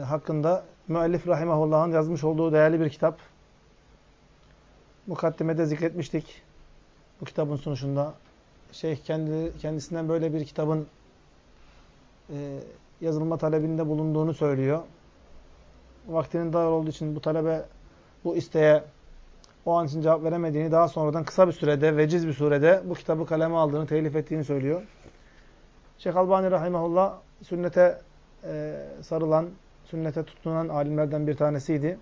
e, hakkında müellif rahimahullah'ın yazmış olduğu değerli bir kitap. Mukaddimede zikretmiştik bu kitabın sunuşunda. Şeyh kendi, kendisinden böyle bir kitabın e, yazılma talebinde bulunduğunu söylüyor. Vaktinin dar olduğu için bu talebe bu isteğe o an için cevap veremediğini daha sonradan kısa bir sürede, veciz bir surede bu kitabı kaleme aldığını, telif ettiğini söylüyor. Şeyh Albani Rahimahullah sünnete e, sarılan, sünnete tutunan alimlerden bir tanesiydi.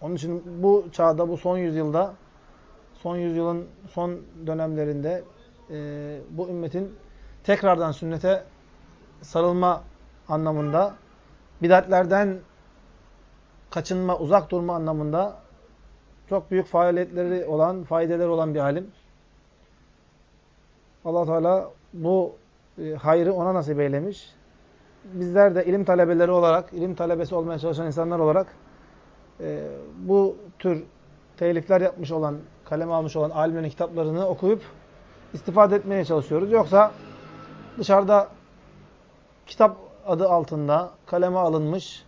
Onun için bu çağda, bu son yüzyılda, son yüzyılın son dönemlerinde e, bu ümmetin tekrardan sünnete sarılma anlamında, bidatlerden kaçınma, uzak durma anlamında çok büyük faaliyetleri olan, faydeleri olan bir alim. allah Teala bu e, hayrı ona nasip eylemiş. Bizler de ilim talebeleri olarak, ilim talebesi olmaya çalışan insanlar olarak e, bu tür telifler yapmış olan, kaleme almış olan alimlerin kitaplarını okuyup istifade etmeye çalışıyoruz. Yoksa dışarıda kitap adı altında kaleme alınmış,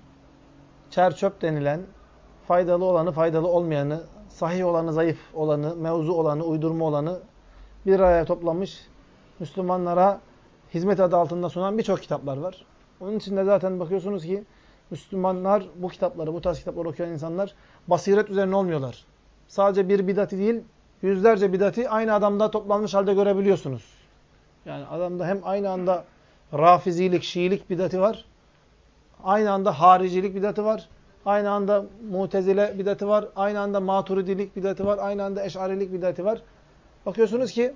çerçöp denilen, faydalı olanı, faydalı olmayanı, sahih olanı, zayıf olanı, mevzu olanı, uydurma olanı bir araya toplamış, Müslümanlara hizmet adı altında sunan birçok kitaplar var. Onun için de zaten bakıyorsunuz ki Müslümanlar bu kitapları, bu tarz kitapları okuyan insanlar basiret üzerine olmuyorlar. Sadece bir bidati değil, yüzlerce bidati aynı adamda toplanmış halde görebiliyorsunuz. Yani adamda hem aynı anda rafizilik, şiilik bidati var, aynı anda haricilik bidati var, aynı anda mutezile bidati var, aynı anda maturidilik bidati var, aynı anda eşarilik bidati var. Bakıyorsunuz ki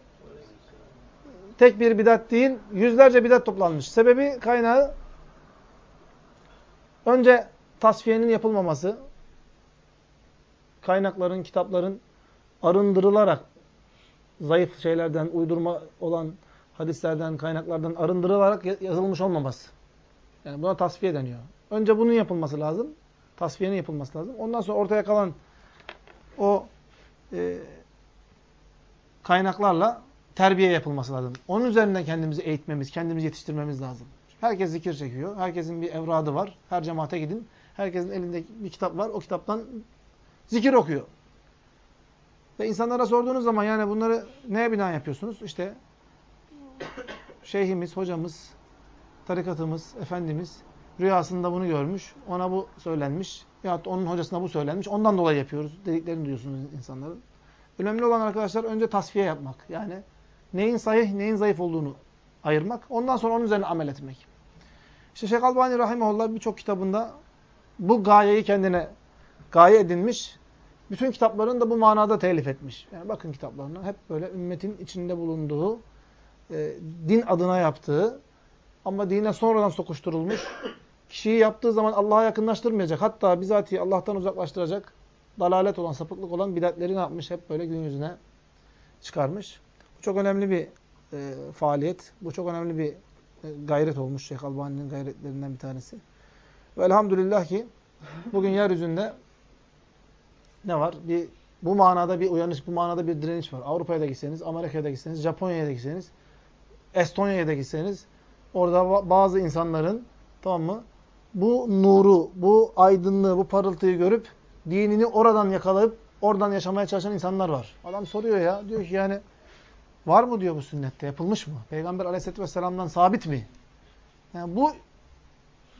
tek bir bidat değil, yüzlerce bidat toplanmış. Sebebi kaynağı önce tasfiyenin yapılmaması, kaynakların, kitapların arındırılarak zayıf şeylerden, uydurma olan hadislerden, kaynaklardan arındırılarak yazılmış olmaması. Yani buna tasfiye deniyor. Önce bunun yapılması lazım. Tasfiyenin yapılması lazım. Ondan sonra ortaya kalan o e, kaynaklarla terbiye yapılması lazım. Onun üzerinden kendimizi eğitmemiz, kendimizi yetiştirmemiz lazım. Herkes zikir çekiyor. Herkesin bir evradı var. Her cemaate gidin. Herkesin elinde bir kitap var. O kitaptan zikir okuyor. Ve insanlara sorduğunuz zaman yani bunları neye binaen yapıyorsunuz? İşte şeyhimiz, hocamız, tarikatımız, efendimiz rüyasında bunu görmüş. Ona bu söylenmiş. Yahut onun hocasına bu söylenmiş. Ondan dolayı yapıyoruz dediklerini duyuyorsunuz insanların. Önemli olan arkadaşlar önce tasfiye yapmak. Yani neyin sahih, neyin zayıf olduğunu ayırmak. Ondan sonra onun üzerine amel etmek. İşte Şeyh Albani Rahimahullah birçok kitabında bu gayeyi kendine gaye edinmiş. Bütün kitaplarını da bu manada telif etmiş. Yani bakın kitaplarına hep böyle ümmetin içinde bulunduğu, e, din adına yaptığı ama dine sonradan sokuşturulmuş, kişiyi yaptığı zaman Allah'a yakınlaştırmayacak, hatta bizatihi Allah'tan uzaklaştıracak, dalalet olan, sapıklık olan bidatleri ne yapmış? Hep böyle gün yüzüne çıkarmış. Bu çok önemli bir e, faaliyet. Bu çok önemli bir gayret olmuş Şeyh Albani'nin gayretlerinden bir tanesi. Ve elhamdülillah ki bugün yeryüzünde ne var? Bir bu manada bir uyanış, bu manada bir direniş var. Avrupa'ya da gitseniz, Amerika'ya da gitseniz, Japonya'ya da gitseniz, Estonya'ya da gitseniz orada bazı insanların tamam mı? Bu nuru, bu aydınlığı, bu parıltıyı görüp dinini oradan yakalayıp oradan yaşamaya çalışan insanlar var. Adam soruyor ya, diyor ki yani var mı diyor bu sünnette, yapılmış mı? Peygamber aleyhisselatü vesselam'dan sabit mi? Yani bu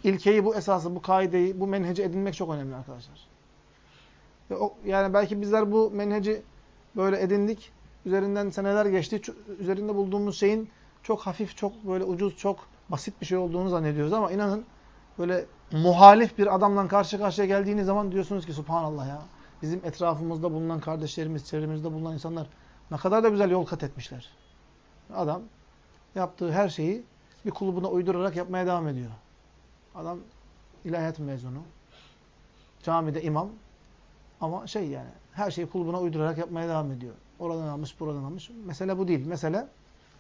ilkeyi, bu esası, bu kaideyi, bu menheci edinmek çok önemli arkadaşlar. Yani belki bizler bu menheci böyle edindik. Üzerinden seneler geçti. Üzerinde bulduğumuz şeyin çok hafif, çok böyle ucuz, çok basit bir şey olduğunu zannediyoruz ama inanın böyle muhalif bir adamla karşı karşıya geldiğiniz zaman diyorsunuz ki subhanallah ya. Bizim etrafımızda bulunan kardeşlerimiz, çevremizde bulunan insanlar ne kadar da güzel yol kat etmişler. Adam yaptığı her şeyi bir kulübüne uydurarak yapmaya devam ediyor. Adam ilahiyat mezunu. Camide imam. Ama şey yani her şeyi kulübüne uydurarak yapmaya devam ediyor. Oradan almış, buradan almış. Mesele bu değil. Mesele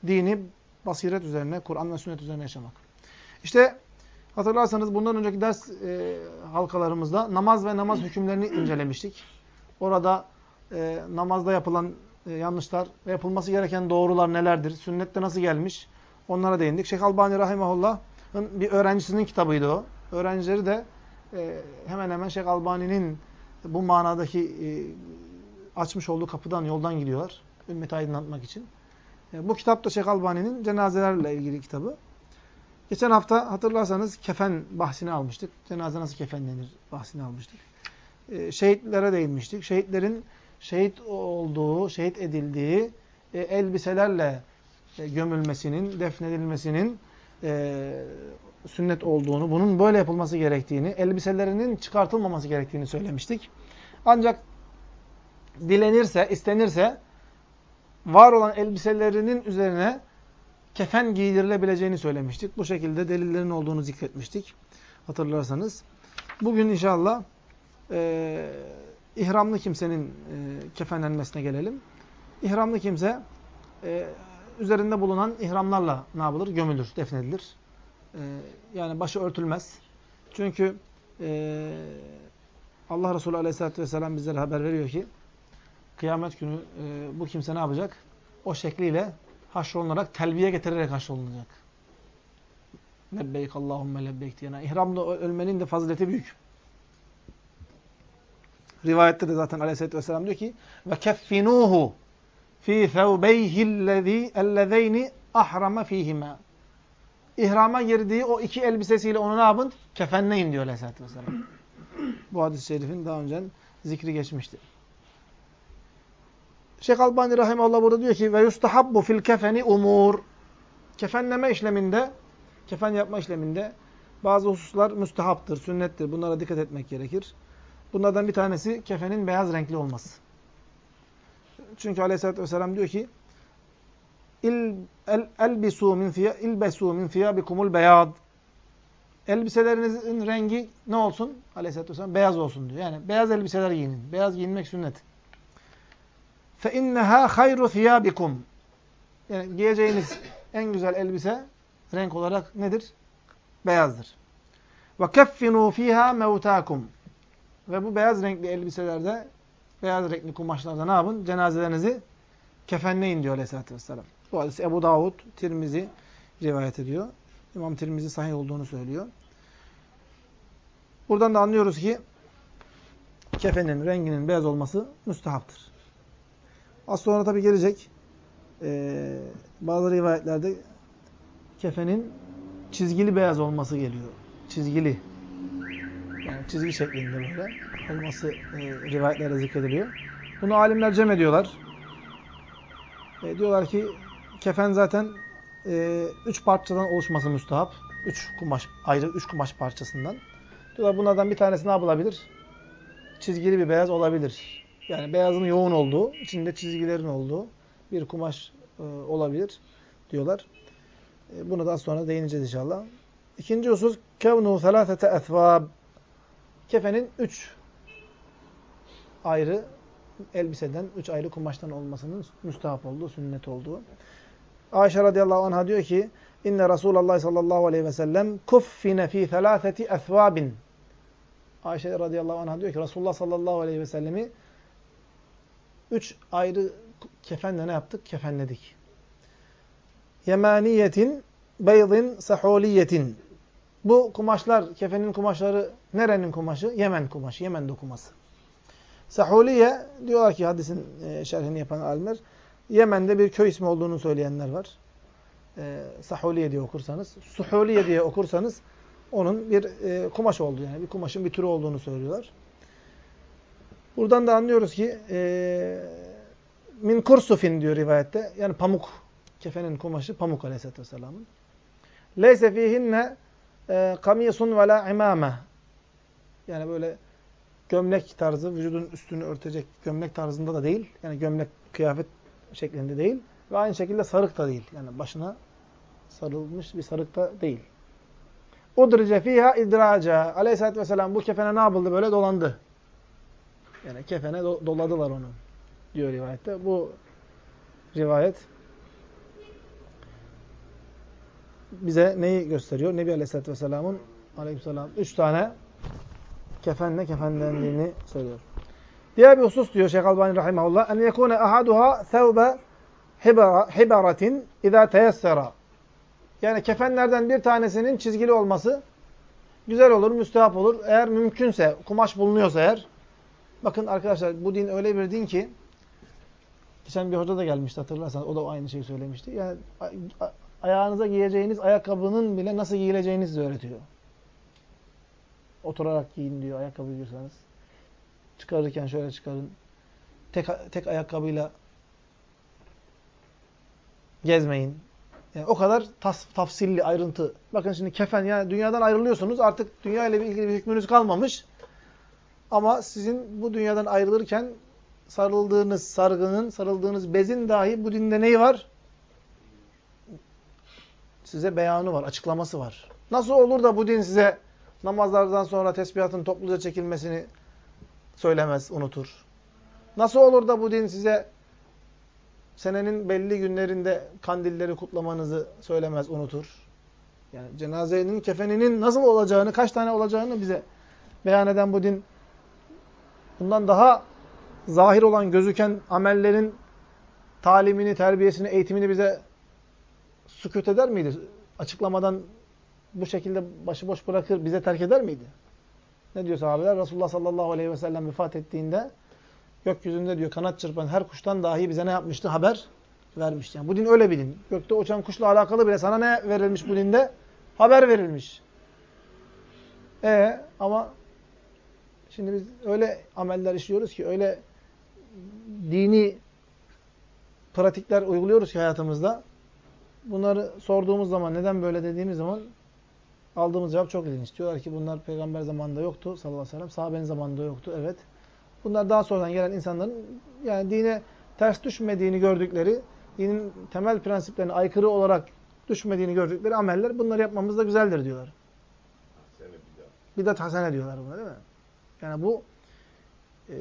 dini basiret üzerine, Kur'an ve sünnet üzerine yaşamak. İşte hatırlarsanız bundan önceki ders e, halkalarımızda namaz ve namaz hükümlerini incelemiştik. Orada e, namazda yapılan yanlışlar ve yapılması gereken doğrular nelerdir? Sünnette nasıl gelmiş? Onlara değindik. Şeyh Albani Rahimahullah'ın bir öğrencisinin kitabıydı o. öğrencileri de e, hemen hemen Şeyh Albani'nin bu manadaki e, açmış olduğu kapıdan, yoldan gidiyorlar. Ümmeti aydınlatmak için. E, bu kitap da Şeyh Albani'nin cenazelerle ilgili kitabı. Geçen hafta hatırlarsanız kefen bahsini almıştık. Cenaze nasıl kefenlenir bahsini almıştık. E, şehitlere değinmiştik. Şehitlerin şehit olduğu, şehit edildiği e, elbiselerle e, gömülmesinin, defnedilmesinin e, sünnet olduğunu, bunun böyle yapılması gerektiğini, elbiselerinin çıkartılmaması gerektiğini söylemiştik. Ancak dilenirse, istenirse var olan elbiselerinin üzerine kefen giydirilebileceğini söylemiştik. Bu şekilde delillerin olduğunu zikretmiştik. Hatırlarsanız. Bugün inşallah e, ihramlı kimsenin e, kefenlenmesine gelelim. İhramlı kimse e, üzerinde bulunan ihramlarla ne yapılır? Gömülür, defnedilir. E, yani başı örtülmez. Çünkü e, Allah Resulü Aleyhisselatü Vesselam bizlere haber veriyor ki kıyamet günü e, bu kimse ne yapacak? O şekliyle haşrolunarak, telbiye getirerek haşrolunacak. Lebbeyk Allahümme lebbeyk diye. Yani ihramda ölmenin de fazileti büyük. Rivayette de zaten Aleyhisselatü Vesselam diyor ki ve keffinuhu fi thawbeyhi ellezeyni ahrama fihima. İhrama girdiği o iki elbisesiyle onu ne yapın? Kefenleyin diyor Aleyhisselatü Vesselam. Bu hadis-i şerifin daha önce zikri geçmişti. Şeyh Albani Rahimallah burada diyor ki ve yustahabbu fil kefeni umur. Kefenleme işleminde, kefen yapma işleminde bazı hususlar müstehaptır, sünnettir. Bunlara dikkat etmek gerekir. Bunlardan bir tanesi kefenin beyaz renkli olması. Çünkü Aleyhisselatü Vesselam diyor ki İl, el, elbisu min fiya, ilbesu min fiyabikumul beyad. Elbiselerinizin rengi ne olsun? Aleyhisselatü Vesselam beyaz olsun diyor. Yani beyaz elbiseler giyinin. Beyaz giyinmek sünnet. Fe inneha hayru thiyabikum. Yani giyeceğiniz en güzel elbise renk olarak nedir? Beyazdır. Ve keffinu fiha mevtakum. Ve bu beyaz renkli elbiselerde, beyaz renkli kumaşlarda ne yapın? Cenazelerinizi kefenleyin diyor Aleyhisselatü Vesselam. Bu hadis Ebu Davud, Tirmizi rivayet ediyor. İmam Tirmizi sahih olduğunu söylüyor. Buradan da anlıyoruz ki kefenin renginin beyaz olması müstehaptır. Az sonra tabi gelecek ee, bazı rivayetlerde kefenin çizgili beyaz olması geliyor. Çizgili. Çizgi şeklinde böyle olması e, rivayetlerde zikrediliyor. Bunu alimler cem ediyorlar. E, diyorlar ki kefen zaten e, üç parçadan oluşması müstahap. Üç kumaş, ayrı üç kumaş parçasından. Diyorlar bunlardan bir tanesi ne yapılabilir? Çizgili bir beyaz olabilir. Yani beyazın yoğun olduğu, içinde çizgilerin olduğu bir kumaş e, olabilir diyorlar. E, buna da sonra değineceğiz inşallah. İkinci husus kevnu selâfete ethvâb. Kefenin üç ayrı elbiseden, üç ayrı kumaştan olmasının müstahap olduğu, sünnet olduğu. Ayşe radıyallahu anh'a diyor ki İnne Resulullah sallallahu aleyhi ve sellem kuffine fi thelâfeti ethvâbin. Ayşe radıyallahu anh'a diyor ki Resulullah sallallahu aleyhi ve sellemi üç ayrı kefenle ne yaptık? Kefenledik. Yemaniyetin, beydin, sahuliyetin. Bu kumaşlar, kefenin kumaşları nerenin kumaşı? Yemen kumaşı, Yemen dokuması. Sahuliye, diyorlar ki hadisin e, şerhini yapan alimler, Yemen'de bir köy ismi olduğunu söyleyenler var. E, Sahuliye diye okursanız. Suhuliye diye okursanız onun bir e, kumaş olduğu yani bir kumaşın bir türü olduğunu söylüyorlar. Buradan da anlıyoruz ki e, min kursufin diyor rivayette. Yani pamuk. Kefenin kumaşı pamuk aleyhissalatü vesselamın. Leyse fihinne e, kamisun ve la imame. Yani böyle gömlek tarzı, vücudun üstünü örtecek gömlek tarzında da değil. Yani gömlek kıyafet şeklinde değil. Ve aynı şekilde sarık da değil. Yani başına sarılmış bir sarık da değil. Udrice fiha idraca. Aleyhisselatü vesselam bu kefene ne yapıldı? Böyle dolandı. Yani kefene do doladılar onu. Diyor rivayette. Bu rivayet bize neyi gösteriyor? Nebi Aleyhisselatü Vesselam'ın Aleyhisselam üç tane kefenle kefenlendiğini söylüyor. Diğer bir husus diyor Şeyh Albani Rahimahullah. En yekune ahaduha thevbe hibaratin izâ teyessera. Yani kefenlerden bir tanesinin çizgili olması güzel olur, müstehap olur. Eğer mümkünse, kumaş bulunuyorsa eğer. Bakın arkadaşlar bu din öyle bir din ki geçen bir hoca da gelmişti hatırlarsanız. O da aynı şeyi söylemişti. Yani ayağınıza giyeceğiniz ayakkabının bile nasıl giyileceğinizi size öğretiyor. Oturarak giyin diyor ayakkabı giyiyorsanız. Çıkarırken şöyle çıkarın. Tek, tek ayakkabıyla gezmeyin. Yani o kadar tas, tafsilli, ayrıntı. Bakın şimdi kefen, yani dünyadan ayrılıyorsunuz. Artık dünya ile ilgili bir hükmünüz kalmamış. Ama sizin bu dünyadan ayrılırken sarıldığınız sargının, sarıldığınız bezin dahi bu dinde neyi var? Size beyanı var, açıklaması var. Nasıl olur da bu din size namazlardan sonra tesbihatın topluca çekilmesini söylemez, unutur? Nasıl olur da bu din size senenin belli günlerinde kandilleri kutlamanızı söylemez, unutur? Yani cenazenin, kefeninin nasıl olacağını, kaç tane olacağını bize beyan eden bu din bundan daha zahir olan, gözüken amellerin talimini, terbiyesini, eğitimini bize sükut eder miydi? Açıklamadan bu şekilde başıboş bırakır, bize terk eder miydi? Ne diyor sahabeler? Resulullah sallallahu aleyhi ve sellem vefat ettiğinde gökyüzünde diyor kanat çırpan her kuştan dahi bize ne yapmıştı? Haber vermişti. Yani bu din öyle bir din. Gökte uçan kuşla alakalı bile sana ne verilmiş bu dinde? Haber verilmiş. E ama şimdi biz öyle ameller işliyoruz ki öyle dini pratikler uyguluyoruz ki hayatımızda. Bunları sorduğumuz zaman, neden böyle dediğimiz zaman aldığımız cevap çok ilginç. Diyorlar ki bunlar peygamber zamanında yoktu sallallahu aleyhi ve sellem. Sahabenin zamanında yoktu. Evet. Bunlar daha sonradan gelen insanların yani dine ters düşmediğini gördükleri, dinin temel prensiplerine aykırı olarak düşmediğini gördükleri ameller bunları yapmamız da güzeldir diyorlar. Bidat hasene diyorlar buna değil mi? Yani bu e,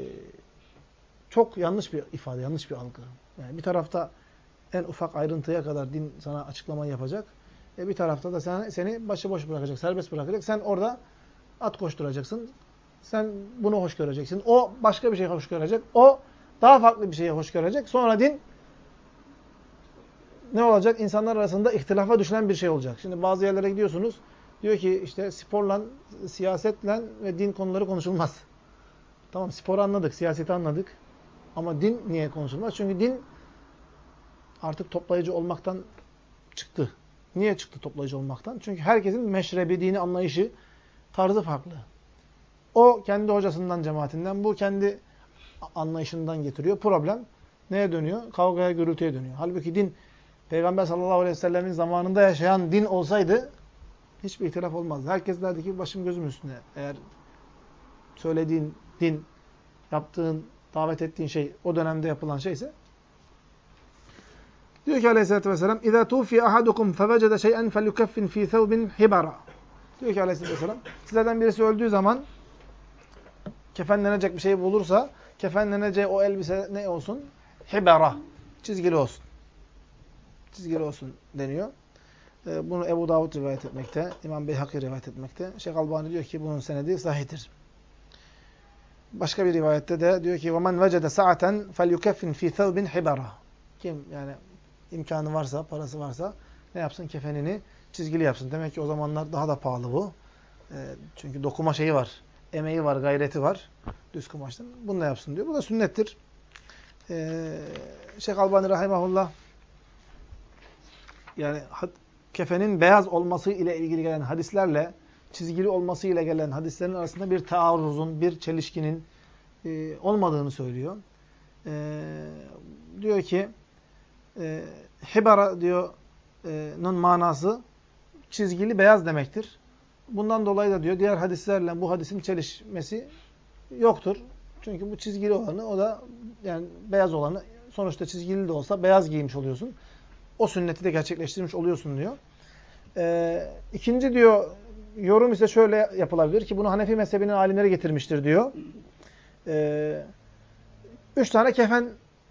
çok yanlış bir ifade, yanlış bir algı. Yani bir tarafta en ufak ayrıntıya kadar din sana açıklamayı yapacak. E bir tarafta da sen, seni başıboş bırakacak, serbest bırakacak. Sen orada at koşturacaksın. Sen bunu hoş göreceksin. O başka bir şey hoş görecek. O daha farklı bir şeyi hoş görecek. Sonra din ne olacak? İnsanlar arasında ihtilafa düşülen bir şey olacak. Şimdi bazı yerlere gidiyorsunuz. Diyor ki işte sporla, siyasetle ve din konuları konuşulmaz. Tamam spor anladık, siyaseti anladık. Ama din niye konuşulmaz? Çünkü din artık toplayıcı olmaktan çıktı. Niye çıktı toplayıcı olmaktan? Çünkü herkesin meşrebi, dini anlayışı, tarzı farklı. O kendi hocasından, cemaatinden, bu kendi anlayışından getiriyor. Problem neye dönüyor? Kavgaya, gürültüye dönüyor. Halbuki din, Peygamber sallallahu aleyhi ve sellemin zamanında yaşayan din olsaydı hiçbir ihtilaf olmazdı. Herkes derdi ki başım gözüm üstüne. Eğer söylediğin din, yaptığın, davet ettiğin şey o dönemde yapılan şeyse Diyor ki aleyhissalatü vesselam اِذَا تُوفِي أَحَدُكُمْ فَوَجَدَ شَيْئًا فَلْيُكَفِّنْ ف۪ي ثَوْبٍ حِبَرًا Diyor ki aleyhissalatü vesselam sizlerden birisi öldüğü zaman kefenlenecek bir şey bulursa kefenleneceği o elbise ne olsun? Hibara. Çizgili olsun. Çizgili olsun deniyor. Ee, bunu Ebu Davud rivayet etmekte. İmam Beyhaki rivayet etmekte. Şeyh Albani diyor ki bunun senedi sahihtir. Başka bir rivayette de diyor ki وَمَنْ وَجَدَ سَاعَةً فَلْيُكَفِّنْ ف۪ي ثَوْبٍ حِبَرًا Kim yani imkanı varsa, parası varsa ne yapsın? Kefenini çizgili yapsın. Demek ki o zamanlar daha da pahalı bu. E, çünkü dokuma şeyi var. Emeği var, gayreti var. Düz kumaştan. Bunu da yapsın diyor. Bu da sünnettir. E, Şeyh Albani Rahimahullah yani kefenin beyaz olması ile ilgili gelen hadislerle çizgili olması ile gelen hadislerin arasında bir taarruzun, bir çelişkinin e, olmadığını söylüyor. E, diyor ki e, hibara diyor e, nun manası çizgili beyaz demektir. Bundan dolayı da diyor diğer hadislerle bu hadisin çelişmesi yoktur. Çünkü bu çizgili olanı o da yani beyaz olanı sonuçta çizgili de olsa beyaz giymiş oluyorsun. O sünneti de gerçekleştirmiş oluyorsun diyor. Ee, ikinci diyor yorum ise şöyle yapılabilir ki bunu Hanefi mezhebinin alimleri getirmiştir diyor. Ee, üç tane kefen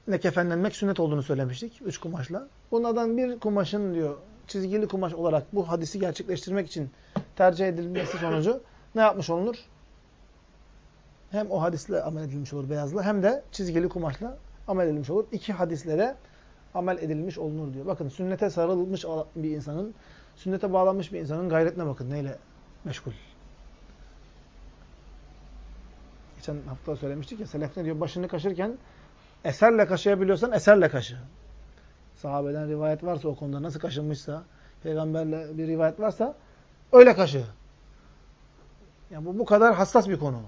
ne kefenlenmek sünnet olduğunu söylemiştik. Üç kumaşla. Bunlardan bir kumaşın diyor çizgili kumaş olarak bu hadisi gerçekleştirmek için tercih edilmesi sonucu ne yapmış olunur? Hem o hadisle amel edilmiş olur beyazla hem de çizgili kumaşla amel edilmiş olur. İki hadislere amel edilmiş olunur diyor. Bakın sünnete sarılmış bir insanın, sünnete bağlanmış bir insanın gayretine bakın neyle meşgul. Geçen hafta söylemiştik ya selef ne diyor? Başını kaşırken eserle kaşıyabiliyorsan eserle kaşı. Sahabeden rivayet varsa o konuda nasıl kaşınmışsa, peygamberle bir rivayet varsa öyle kaşı. Yani bu bu kadar hassas bir konu.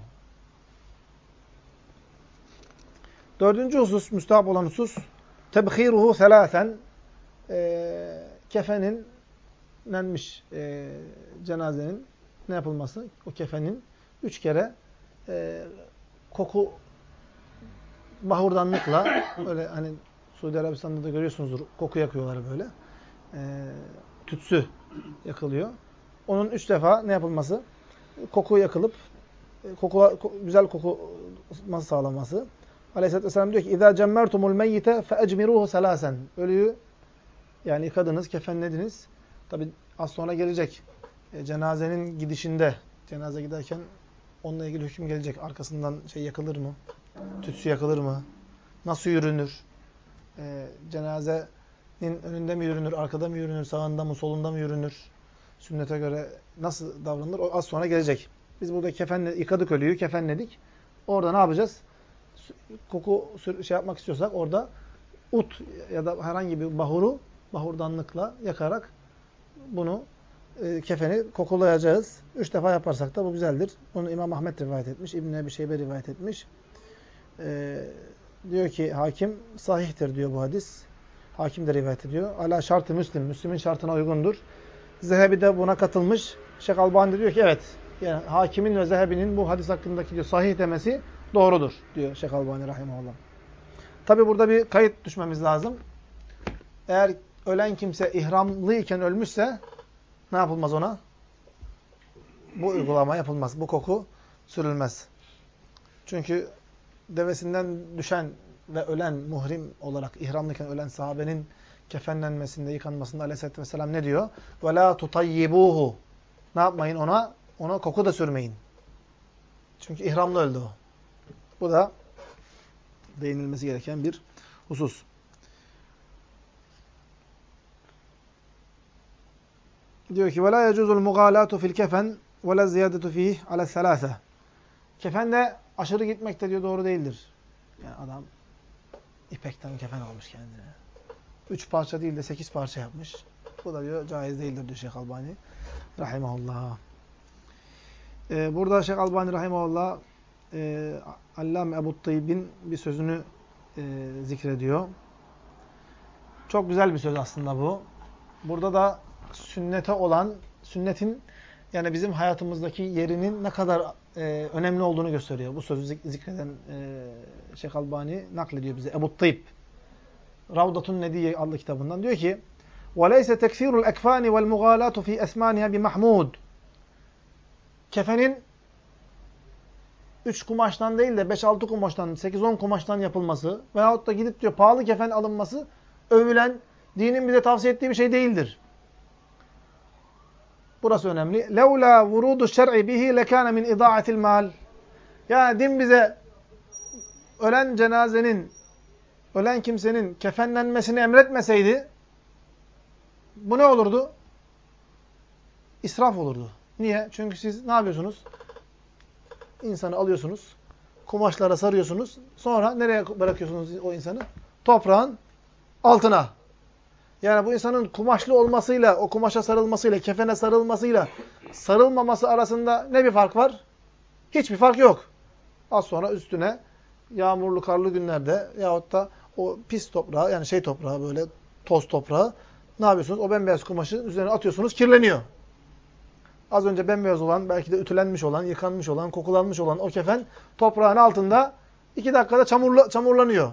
Dördüncü husus, müstahap olan husus, tebhiruhu selâsen, e, kefenin nenmiş e, cenazenin ne yapılması? O kefenin üç kere e, koku bahurdanlıkla öyle hani Suudi Arabistan'da da görüyorsunuzdur koku yakıyorlar böyle. E, tütsü yakılıyor. Onun üç defa ne yapılması? Koku yakılıp e, koku, güzel kokuması sağlanması. Aleyhisselatü Vesselam diyor ki اِذَا جَمَّرْتُمُ الْمَيِّتَ فَاَجْمِرُوهُ سَلَاسًا Ölüyü yani yıkadınız, kefenlediniz. Tabi az sonra gelecek. E, cenazenin gidişinde, cenaze giderken onunla ilgili hüküm gelecek. Arkasından şey yakılır mı? Tütsü yakılır mı? Nasıl yürünür? E, cenazenin önünde mi yürünür, arkada mı yürünür, sağında mı, solunda mı yürünür? Sünnete göre nasıl davranılır? O az sonra gelecek. Biz burada kefenle, yıkadık ölüyü, kefenledik. Orada ne yapacağız? Koku şey yapmak istiyorsak orada ut ya da herhangi bir bahuru bahurdanlıkla yakarak bunu e, kefeni kokulayacağız. Üç defa yaparsak da bu güzeldir. Bunu İmam Ahmet rivayet etmiş. İbn Ebi Şeybe rivayet etmiş. E, diyor ki hakim sahihtir diyor bu hadis. Hakim de rivayet ediyor. Ala şartı Müslim. Müslim'in şartına uygundur. Zehebi de buna katılmış. Şeyh Albani diyor ki evet. Yani hakimin ve Zehebi'nin bu hadis hakkındaki diyor sahih demesi doğrudur diyor Şeyh Albani rahimahullah. Tabi burada bir kayıt düşmemiz lazım. Eğer ölen kimse ihramlıyken ölmüşse ne yapılmaz ona? Bu uygulama yapılmaz. Bu koku sürülmez. Çünkü devesinden düşen ve ölen muhrim olarak ihramlıyken ölen sahabenin kefenlenmesinde, yıkanmasında aleyhissalatü vesselam ne diyor? وَلَا تُطَيِّبُوهُ Ne yapmayın ona? Ona koku da sürmeyin. Çünkü ihramlı öldü o. Bu da değinilmesi gereken bir husus. Diyor ki وَلَا يَجُزُ الْمُغَالَاتُ فِي الْكَفَنِ وَلَا زِيَادَةُ ف۪يهِ عَلَى الثَّلَاثَةِ Kefen de aşırı gitmek de diyor doğru değildir. Yani adam ipekten kefen almış kendine. Üç parça değil de sekiz parça yapmış. Bu da diyor caiz değildir diyor Şeyh Albani. Rahimahullah. Ee, burada Şeyh Albani Rahimahullah e, Allame Ebu Tayyib'in bir sözünü e, zikrediyor. Çok güzel bir söz aslında bu. Burada da sünnete olan, sünnetin yani bizim hayatımızdaki yerinin ne kadar e, önemli olduğunu gösteriyor. Bu sözü zikreden e, Şeyh Albani naklediyor bize. Ebu Tayyib. Ravdatun Nediye adlı kitabından. Diyor ki وَلَيْسَ تَكْفِيرُ الْاَكْفَانِ وَالْمُغَالَاتُ ف۪ي اَسْمَانِهَا بِمَحْمُودٍ Kefenin 3 kumaştan değil de 5-6 kumaştan, 8-10 kumaştan yapılması veyahut da gidip diyor pahalı kefen alınması övülen, dinin bize tavsiye ettiği bir şey değildir. Burası önemli. Leula vurudu şer'i bihi lekâne min idâetil mal. Yani din bize ölen cenazenin, ölen kimsenin kefenlenmesini emretmeseydi bu ne olurdu? İsraf olurdu. Niye? Çünkü siz ne yapıyorsunuz? İnsanı alıyorsunuz, kumaşlara sarıyorsunuz. Sonra nereye bırakıyorsunuz o insanı? Toprağın altına. Yani bu insanın kumaşlı olmasıyla, o kumaşa sarılmasıyla, kefene sarılmasıyla sarılmaması arasında ne bir fark var? Hiçbir fark yok. Az sonra üstüne yağmurlu, karlı günlerde yahut da o pis toprağı, yani şey toprağı böyle toz toprağı ne yapıyorsunuz? O bembeyaz kumaşı üzerine atıyorsunuz, kirleniyor. Az önce bembeyaz olan, belki de ütülenmiş olan, yıkanmış olan, kokulanmış olan o kefen toprağın altında iki dakikada çamurla, çamurlanıyor.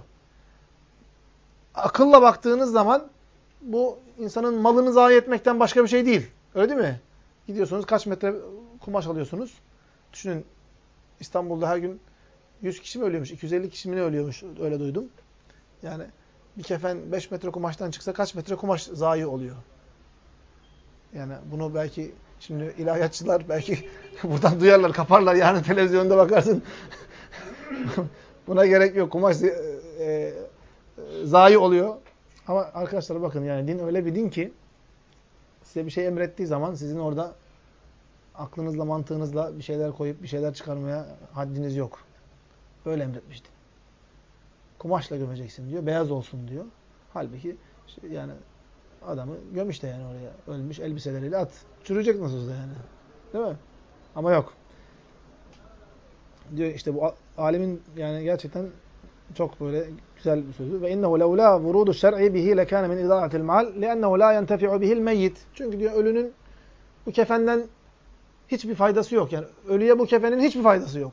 Akılla baktığınız zaman bu insanın malını zayi etmekten başka bir şey değil. Öyle değil mi? Gidiyorsunuz kaç metre kumaş alıyorsunuz. Düşünün İstanbul'da her gün 100 kişi mi ölüyormuş? 250 kişi mi ne ölüyormuş? Öyle duydum. Yani bir kefen 5 metre kumaştan çıksa kaç metre kumaş zayi oluyor? Yani bunu belki şimdi ilahiyatçılar belki buradan duyarlar, kaparlar. Yani televizyonda bakarsın. Buna gerek yok. Kumaş e, e, zayi oluyor. Ama arkadaşlar bakın yani din öyle bir din ki size bir şey emrettiği zaman sizin orada aklınızla, mantığınızla bir şeyler koyup bir şeyler çıkarmaya haddiniz yok. Öyle emretmişti. Kumaşla gömeceksin diyor. Beyaz olsun diyor. Halbuki yani adamı göm işte yani oraya. Ölmüş elbiseleriyle at. Çürüyecek nasıl olsa yani. Değil mi? Ama yok. Diyor işte bu alimin yani gerçekten çok böyle güzel bir sözü. Ve innehu levla vurudu şer'i bihi lekâne min idâ'atil mal li'ennehu la yentefi'u bihil meyyit. Çünkü diyor ölünün bu kefenden hiçbir faydası yok. Yani ölüye bu kefenin hiçbir faydası yok.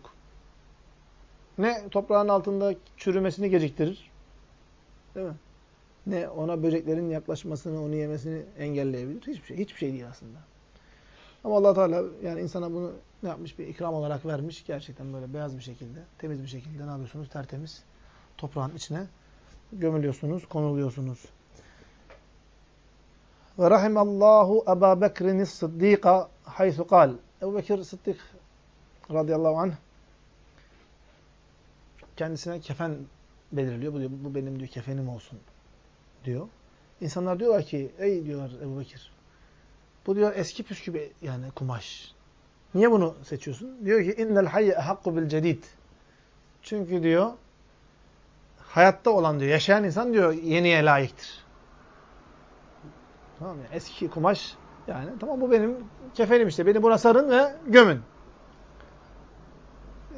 Ne toprağın altında çürümesini geciktirir. Değil mi? Ne ona böceklerin yaklaşmasını, onu yemesini engelleyebilir. Hiçbir şey. Hiçbir şey değil aslında. Ama allah Teala yani insana bunu ne yapmış? Bir ikram olarak vermiş. Gerçekten böyle beyaz bir şekilde, temiz bir şekilde ne yapıyorsunuz? Tertemiz toprağın içine gömülüyorsunuz, konuluyorsunuz. Ve rahimallahu Ebu Bekir'in sıddika haythu kal. Ebu Bekir Sıddık radıyallahu anh kendisine kefen belirliyor. Bu, diyor, bu benim diyor kefenim olsun diyor. İnsanlar diyorlar ki ey diyorlar Ebu Bekir bu diyor eski püskü bir yani kumaş. Niye bunu seçiyorsun? Diyor ki innel hayye hakku bil cedid. Çünkü diyor hayatta olan diyor yaşayan insan diyor yeniye layıktır. Tamam mı? Eski kumaş yani tamam bu benim kefenim işte. Beni buna sarın ve gömün.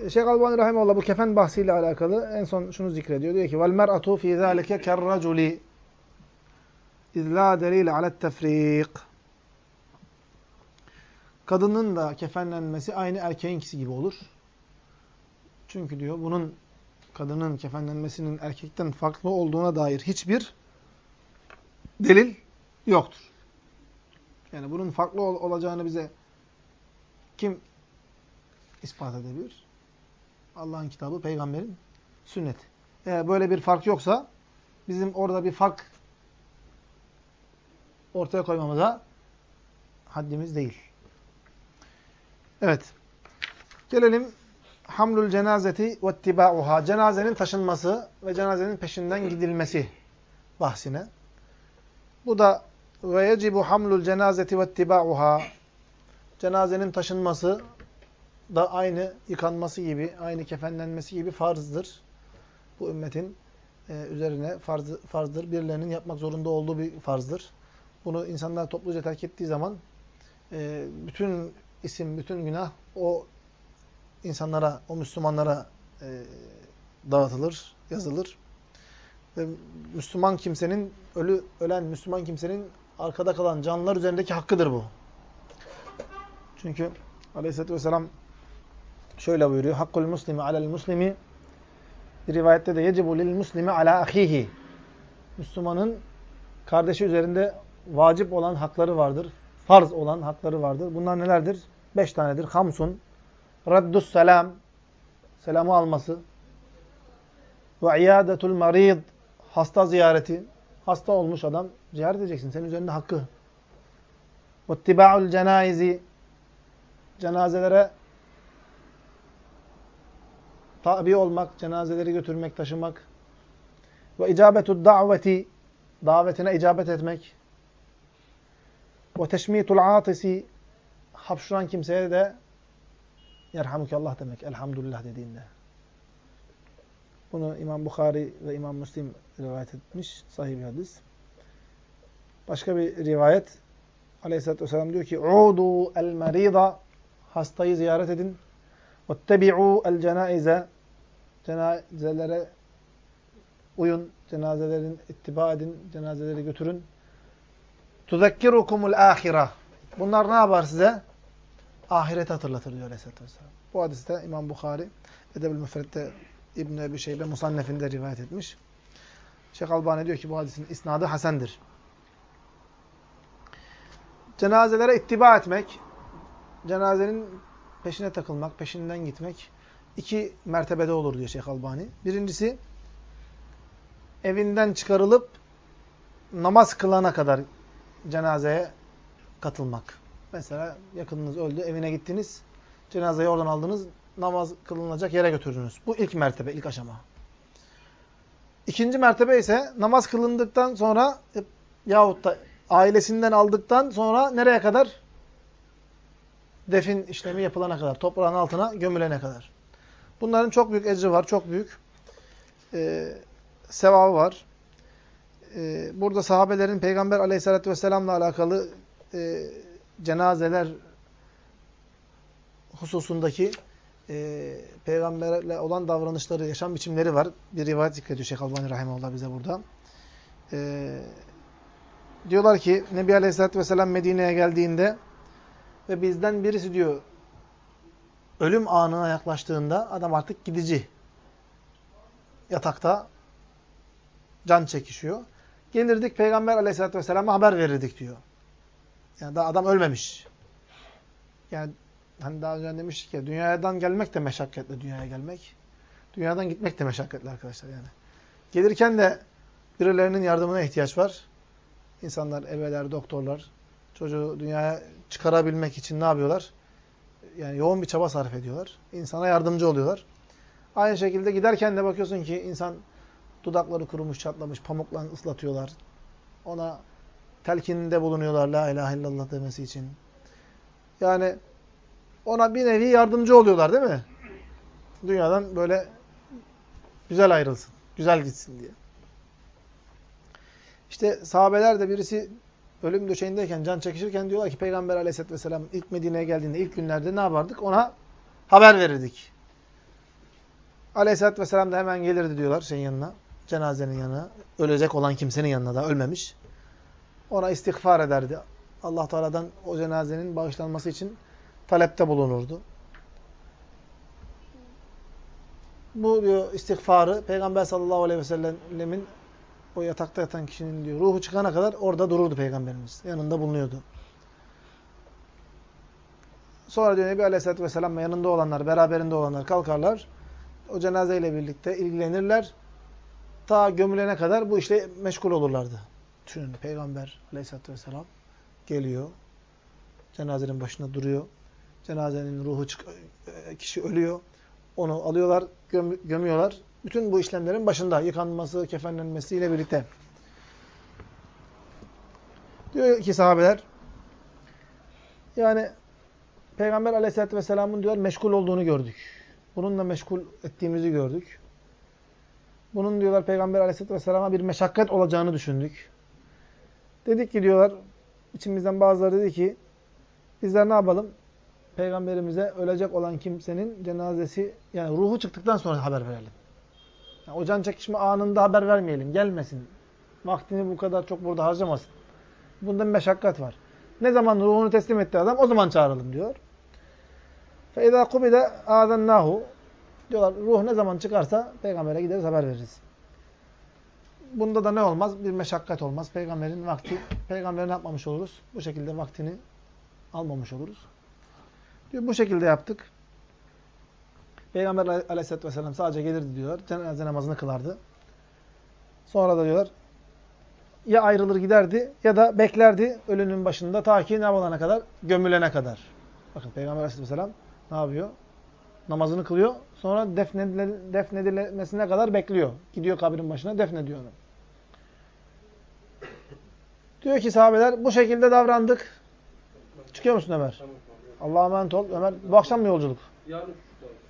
Şeyh Albani Rahimullah bu kefen bahsiyle alakalı en son şunu zikrediyor. Diyor ki mer'atu fi zalike kerraculi iz la delil ala tefrik. Kadının da kefenlenmesi aynı erkeğinkisi gibi olur. Çünkü diyor bunun kadının kefenlenmesinin erkekten farklı olduğuna dair hiçbir delil yoktur. Yani bunun farklı ol olacağını bize kim ispat edebilir? Allah'ın kitabı, peygamberin sünneti. Eğer böyle bir fark yoksa bizim orada bir fark ortaya koymamıza haddimiz değil. Evet. Gelelim hamlul cenazeti ve ittiba'uha. Cenazenin taşınması ve cenazenin peşinden gidilmesi bahsine. Bu da ve yecibu hamlul cenazeti ve ittiba'uha. Cenazenin taşınması da aynı yıkanması gibi, aynı kefenlenmesi gibi farzdır. Bu ümmetin e, üzerine farz, farzdır. Birilerinin yapmak zorunda olduğu bir farzdır. Bunu insanlar topluca terk ettiği zaman e, bütün isim, bütün günah o insanlara, o Müslümanlara e, dağıtılır, yazılır. Ve Müslüman kimsenin, ölü ölen Müslüman kimsenin arkada kalan canlılar üzerindeki hakkıdır bu. Çünkü Aleyhisselatü Vesselam şöyle buyuruyor. Hakkul muslimi alel muslimi bir rivayette de yecibu lil muslimi ala ahihi. Müslümanın kardeşi üzerinde vacip olan hakları vardır. Farz olan hakları vardır. Bunlar nelerdir? Beş tanedir. Hamsun, raddus selam, selamı alması ve iyadetul marid, hasta ziyareti. Hasta olmuş adam ziyaret edeceksin. Senin üzerinde hakkı. Ve ittiba'ul cenaizi, cenazelere tabi olmak, cenazeleri götürmek, taşımak. Ve icabetud da'veti, davetine icabet etmek. Ve teşmitul atisi, hapşuran kimseye de yerhamukallah demek. Elhamdülillah dediğinde. Bunu İmam Bukhari ve İmam Müslim rivayet etmiş. Sahih bir hadis. Başka bir rivayet. Aleyhisselatü Vesselam diyor ki Udu el merida Hastayı ziyaret edin. Vettebi'u el cenaize Cenazelere uyun. Cenazelerin ittiba edin. Cenazeleri götürün. Tuzekkirukumul ahira. Bunlar ne yapar size? Ahiret hatırlatır diyor Aleyhisselatü Vesselam. Bu hadiste İmam Bukhari Edeb-ül Müfret'te İbn-i Ebi Şeybe Musannef'inde rivayet etmiş. Şeyh Albani diyor ki bu hadisin isnadı hasendir. Cenazelere ittiba etmek, cenazenin peşine takılmak, peşinden gitmek iki mertebede olur diyor Şeyh Albani. Birincisi evinden çıkarılıp namaz kılana kadar cenazeye katılmak. Mesela yakınınız öldü, evine gittiniz, cenazeyi oradan aldınız, namaz kılınacak yere götürdünüz. Bu ilk mertebe, ilk aşama. İkinci mertebe ise namaz kılındıktan sonra yahut da ailesinden aldıktan sonra nereye kadar? Defin işlemi yapılana kadar, toprağın altına gömülene kadar. Bunların çok büyük ecri var, çok büyük e, sevabı var. E, burada sahabelerin Peygamber aleyhissalatü vesselamla alakalı e, cenazeler hususundaki e, peygamberle olan davranışları, yaşam biçimleri var. Bir rivayet zikrediyor Şeyh Albani Rahimahullah bize burada. E, diyorlar ki Nebi Aleyhisselatü Vesselam Medine'ye geldiğinde ve bizden birisi diyor ölüm anına yaklaştığında adam artık gidici. Yatakta can çekişiyor. Gelirdik Peygamber Aleyhisselatü Vesselam'a haber verirdik diyor. Yani daha adam ölmemiş. Yani hani daha önce demiştik ya dünyadan gelmek de meşakkatli dünyaya gelmek. Dünyadan gitmek de meşakkatli arkadaşlar yani. Gelirken de birilerinin yardımına ihtiyaç var. İnsanlar, ebeler, doktorlar çocuğu dünyaya çıkarabilmek için ne yapıyorlar? Yani yoğun bir çaba sarf ediyorlar. İnsana yardımcı oluyorlar. Aynı şekilde giderken de bakıyorsun ki insan dudakları kurumuş, çatlamış, pamukla ıslatıyorlar. Ona telkininde bulunuyorlar la ilahe illallah demesi için. Yani ona bir nevi yardımcı oluyorlar değil mi? Dünyadan böyle güzel ayrılsın, güzel gitsin diye. İşte sahabeler de birisi ölüm döşeğindeyken, can çekişirken diyorlar ki Peygamber aleyhisselatü vesselam ilk Medine'ye geldiğinde, ilk günlerde ne yapardık? Ona haber verirdik. Aleyhisselatü vesselam da hemen gelirdi diyorlar şeyin yanına, cenazenin yanına. Ölecek olan kimsenin yanına da ölmemiş. Ona istiğfar ederdi. Allah Teala'dan o cenazenin bağışlanması için talepte bulunurdu. Bu diyor istiğfarı Peygamber sallallahu aleyhi ve sellemin o yatakta yatan kişinin diyor ruhu çıkana kadar orada dururdu Peygamberimiz. Yanında bulunuyordu. Sonra diyor Nebi Aleyhisselatü Vesselam yanında olanlar, beraberinde olanlar kalkarlar. O cenazeyle birlikte ilgilenirler. Ta gömülene kadar bu işle meşgul olurlardı. Düşünün Peygamber Aleyhisselatü Vesselam geliyor. Cenazenin başında duruyor. Cenazenin ruhu e, kişi ölüyor. Onu alıyorlar, göm gömüyorlar. Bütün bu işlemlerin başında yıkanması, kefenlenmesiyle birlikte. Diyor ki sahabeler yani Peygamber Aleyhisselatü vesselamın diyor meşgul olduğunu gördük. Bununla meşgul ettiğimizi gördük. Bunun diyorlar Peygamber Aleyhisselatü vesselama bir meşakkat olacağını düşündük. Dedik ki diyorlar içimizden bazıları dedi ki bizler ne yapalım? Peygamberimize ölecek olan kimsenin cenazesi yani ruhu çıktıktan sonra haber verelim. Yani o can çekişme anında haber vermeyelim. Gelmesin. Vaktini bu kadar çok burada harcamasın. Bunda bir meşakkat var. Ne zaman ruhunu teslim etti adam o zaman çağıralım diyor. فَاِذَا قُبِدَ آذَنَّاهُ Diyorlar ruh ne zaman çıkarsa peygambere gideriz haber veririz. Bunda da ne olmaz? Bir meşakkat olmaz. Peygamberin vakti, peygamberi ne yapmamış oluruz? Bu şekilde vaktini almamış oluruz. Diyor, bu şekilde yaptık. Peygamber aleyhisselatü vesselam sadece gelirdi diyorlar. Cenaze namazını kılardı. Sonra da diyorlar ya ayrılır giderdi ya da beklerdi ölünün başında ta ki ne olana kadar? Gömülene kadar. Bakın Peygamber aleyhisselatü vesselam ne yapıyor? Namazını kılıyor. Sonra defnedilmesine kadar bekliyor. Gidiyor kabrin başına defnediyor onu. Diyor ki sahabeler bu şekilde davrandık. Çıkıyor musun Ömer? Allah'a emanet ol. Ömer bu akşam mı yolculuk? Yarın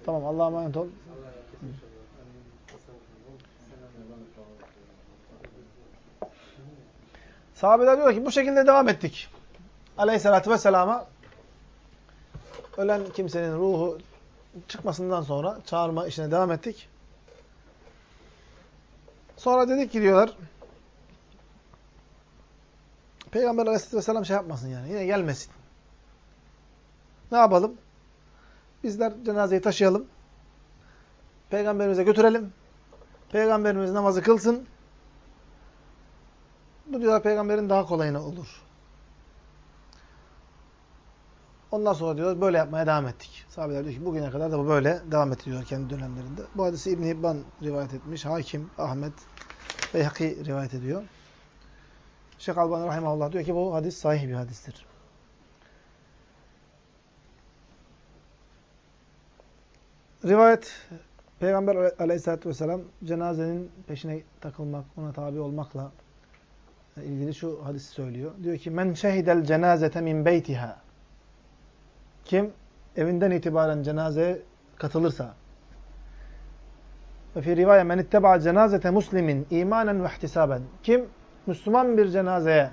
Tamam Allah'a emanet ol. Sahabeler diyor ki bu şekilde devam ettik. Aleyhissalatü vesselama ölen kimsenin ruhu çıkmasından sonra çağırma işine devam ettik. Sonra dedik ki diyorlar Peygamber aleyhissalatü vesselam şey yapmasın yani. Yine gelmesin. Ne yapalım? Bizler cenazeyi taşıyalım. Peygamberimize götürelim. Peygamberimiz namazı kılsın. Bu diyorlar peygamberin daha kolayına olur. Ondan sonra diyor böyle yapmaya devam ettik. Sahabeler diyor ki bugüne kadar da bu böyle devam ediyor kendi dönemlerinde. Bu hadisi İbn Hibban rivayet etmiş. Hakim, Ahmet, Beyhaki rivayet ediyor. Şeyh Albani Rahimahullah diyor ki bu hadis sahih bir hadistir. Rivayet Peygamber aleyhissalatü vesselam cenazenin peşine takılmak, ona tabi olmakla ilgili şu hadisi söylüyor. Diyor ki men şehidel cenazete min beytiha kim evinden itibaren cenazeye katılırsa Ve fi rivaye men itteba cenazete muslimin imanen ve ihtisaben. Kim Müslüman bir cenazeye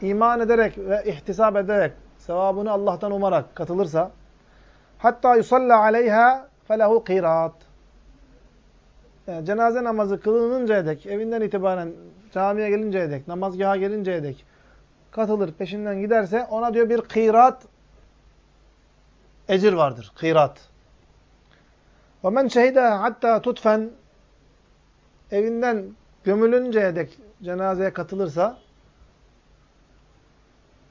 iman ederek ve ihtisap ederek sevabını Allah'tan umarak katılırsa hatta yusalla aleyha felehu kıraat. Yani cenaze namazı kılınıncaya dek, evinden itibaren camiye gelinceye dek, namazgaha gelinceye dek katılır, peşinden giderse ona diyor bir kırat ecir vardır. Kırat. Ve men şehide hatta tutfen evinden gömülünceye dek cenazeye katılırsa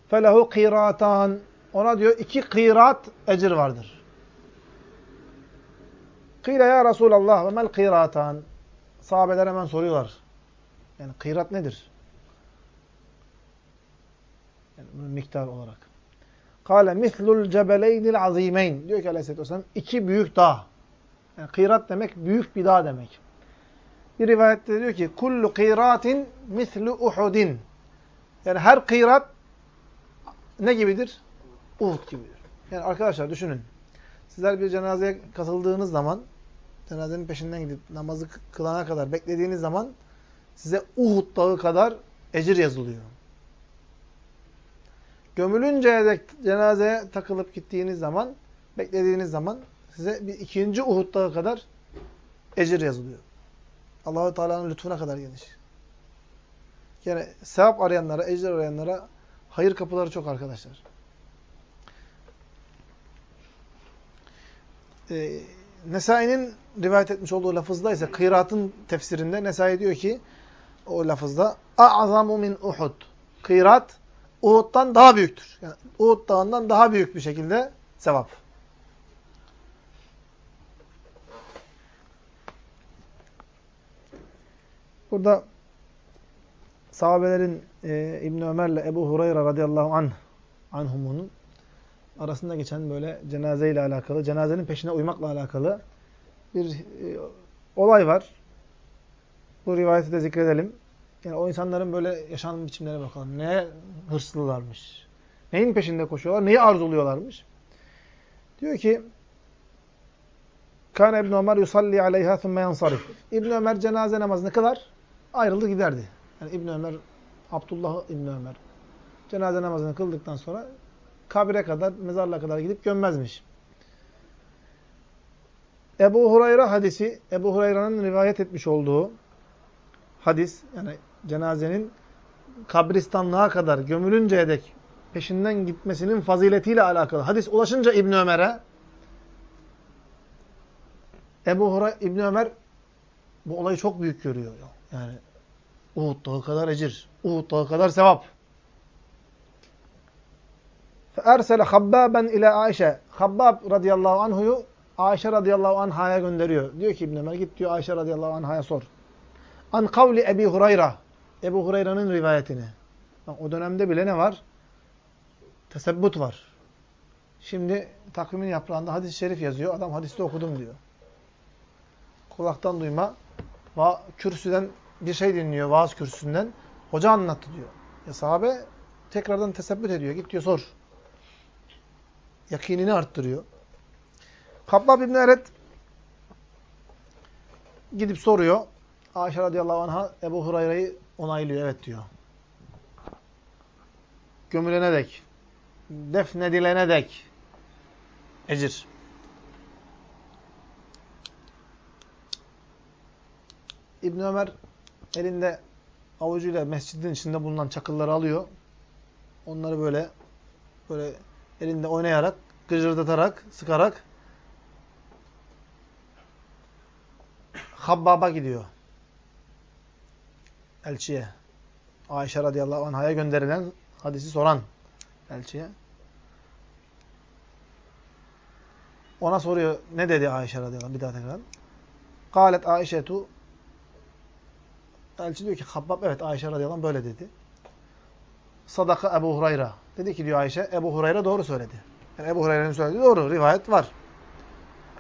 felehu kıratan ona diyor iki kırat ecir vardır. Kıyle ya Resulallah ve mel kıratan sahabeler hemen soruyorlar. Yani kırat nedir? Yani miktar olarak. Kale mislul cebeleynil azimeyn. Diyor ki aleyhissalatü vesselam iki büyük dağ. Yani kırat demek büyük bir dağ demek. Bir rivayette diyor ki kullu kıratin mislu uhudin. Yani her kırat ne gibidir? Uhud gibidir. Yani arkadaşlar düşünün. Sizler bir cenazeye katıldığınız zaman cenazenin peşinden gidip namazı kılana kadar beklediğiniz zaman size Uhud dağı kadar ecir yazılıyor. Gömülünceye dek cenazeye takılıp gittiğiniz zaman, beklediğiniz zaman size bir ikinci Uhud kadar ecir yazılıyor. Allahu Teala'nın lütfuna kadar geniş. Yani sevap arayanlara, ecir arayanlara hayır kapıları çok arkadaşlar. Ee, Nesai'nin rivayet etmiş olduğu lafızda ise kıratın tefsirinde Nesai diyor ki o lafızda a'zamu min Uhud. Kırat Uhud'dan daha büyüktür. Yani Uhud dağından daha büyük bir şekilde sevap. Burada sahabelerin e, İbn Ömer'le Ebu Hureyre radıyallahu anh anhumunun arasında geçen böyle cenazeyle alakalı, cenazenin peşine uymakla alakalı bir e, olay var. Bu rivayeti de zikredelim. Yani o insanların böyle yaşam biçimlerine bakalım. Ne hırslılarmış. Neyin peşinde koşuyorlar? Neyi arzuluyorlarmış? Diyor ki Kâne İbn Ömer yusalli aleyhâ thumme yansarif. İbn Ömer cenaze namazını kılar, ayrılır giderdi. Yani İbn Ömer, Abdullah İbn Ömer cenaze namazını kıldıktan sonra kabire kadar, mezarlığa kadar gidip gömmezmiş. Ebu Hureyre hadisi, Ebu Hureyre'nin rivayet etmiş olduğu hadis, yani cenazenin kabristanlığa kadar gömülünceye dek peşinden gitmesinin faziletiyle alakalı. Hadis ulaşınca İbn Ömer'e Ebu Hura İbn Ömer bu olayı çok büyük görüyor. Yani Uhud dağı kadar ecir, Uhud dağı kadar sevap. Ersele Habbaben ile Ayşe. Habbab radıyallahu anhu'yu Ayşe radıyallahu anhaya gönderiyor. Diyor ki İbn Ömer git diyor Ayşe radıyallahu anhaya sor. An kavli Ebi Hurayra Ebu Hureyre'nin rivayetini. Bak, o dönemde bile ne var? Tesebbut var. Şimdi takvimin yaprağında hadis-i şerif yazıyor. Adam hadiste okudum diyor. Kulaktan duyma. Va kürsüden bir şey dinliyor. Vaaz kürsüsünden. Hoca anlattı diyor. Ya sahabe tekrardan tesebbüt ediyor. Git diyor sor. Yakinini arttırıyor. Kabbab İbni Eret gidip soruyor. Ayşe radıyallahu anh'a Ebu Hureyre'yi onaylıyor. Evet diyor. Gömülene dek, defnedilene dek ecir. İbn Ömer elinde avucuyla mescidin içinde bulunan çakılları alıyor. Onları böyle böyle elinde oynayarak, gıcırdatarak, sıkarak Habbab'a gidiyor elçiye. Ayşe radıyallahu anh'a gönderilen hadisi soran elçiye. Ona soruyor ne dedi Ayşe radıyallahu anh bir daha tekrar. Galet Ayşetu Elçi diyor ki Habbab evet Ayşe radıyallahu anh böyle dedi. Sadaka Ebu Hurayra. Dedi ki diyor Ayşe Ebu Hurayra doğru söyledi. Yani Ebu Hurayra'nın söylediği doğru rivayet var.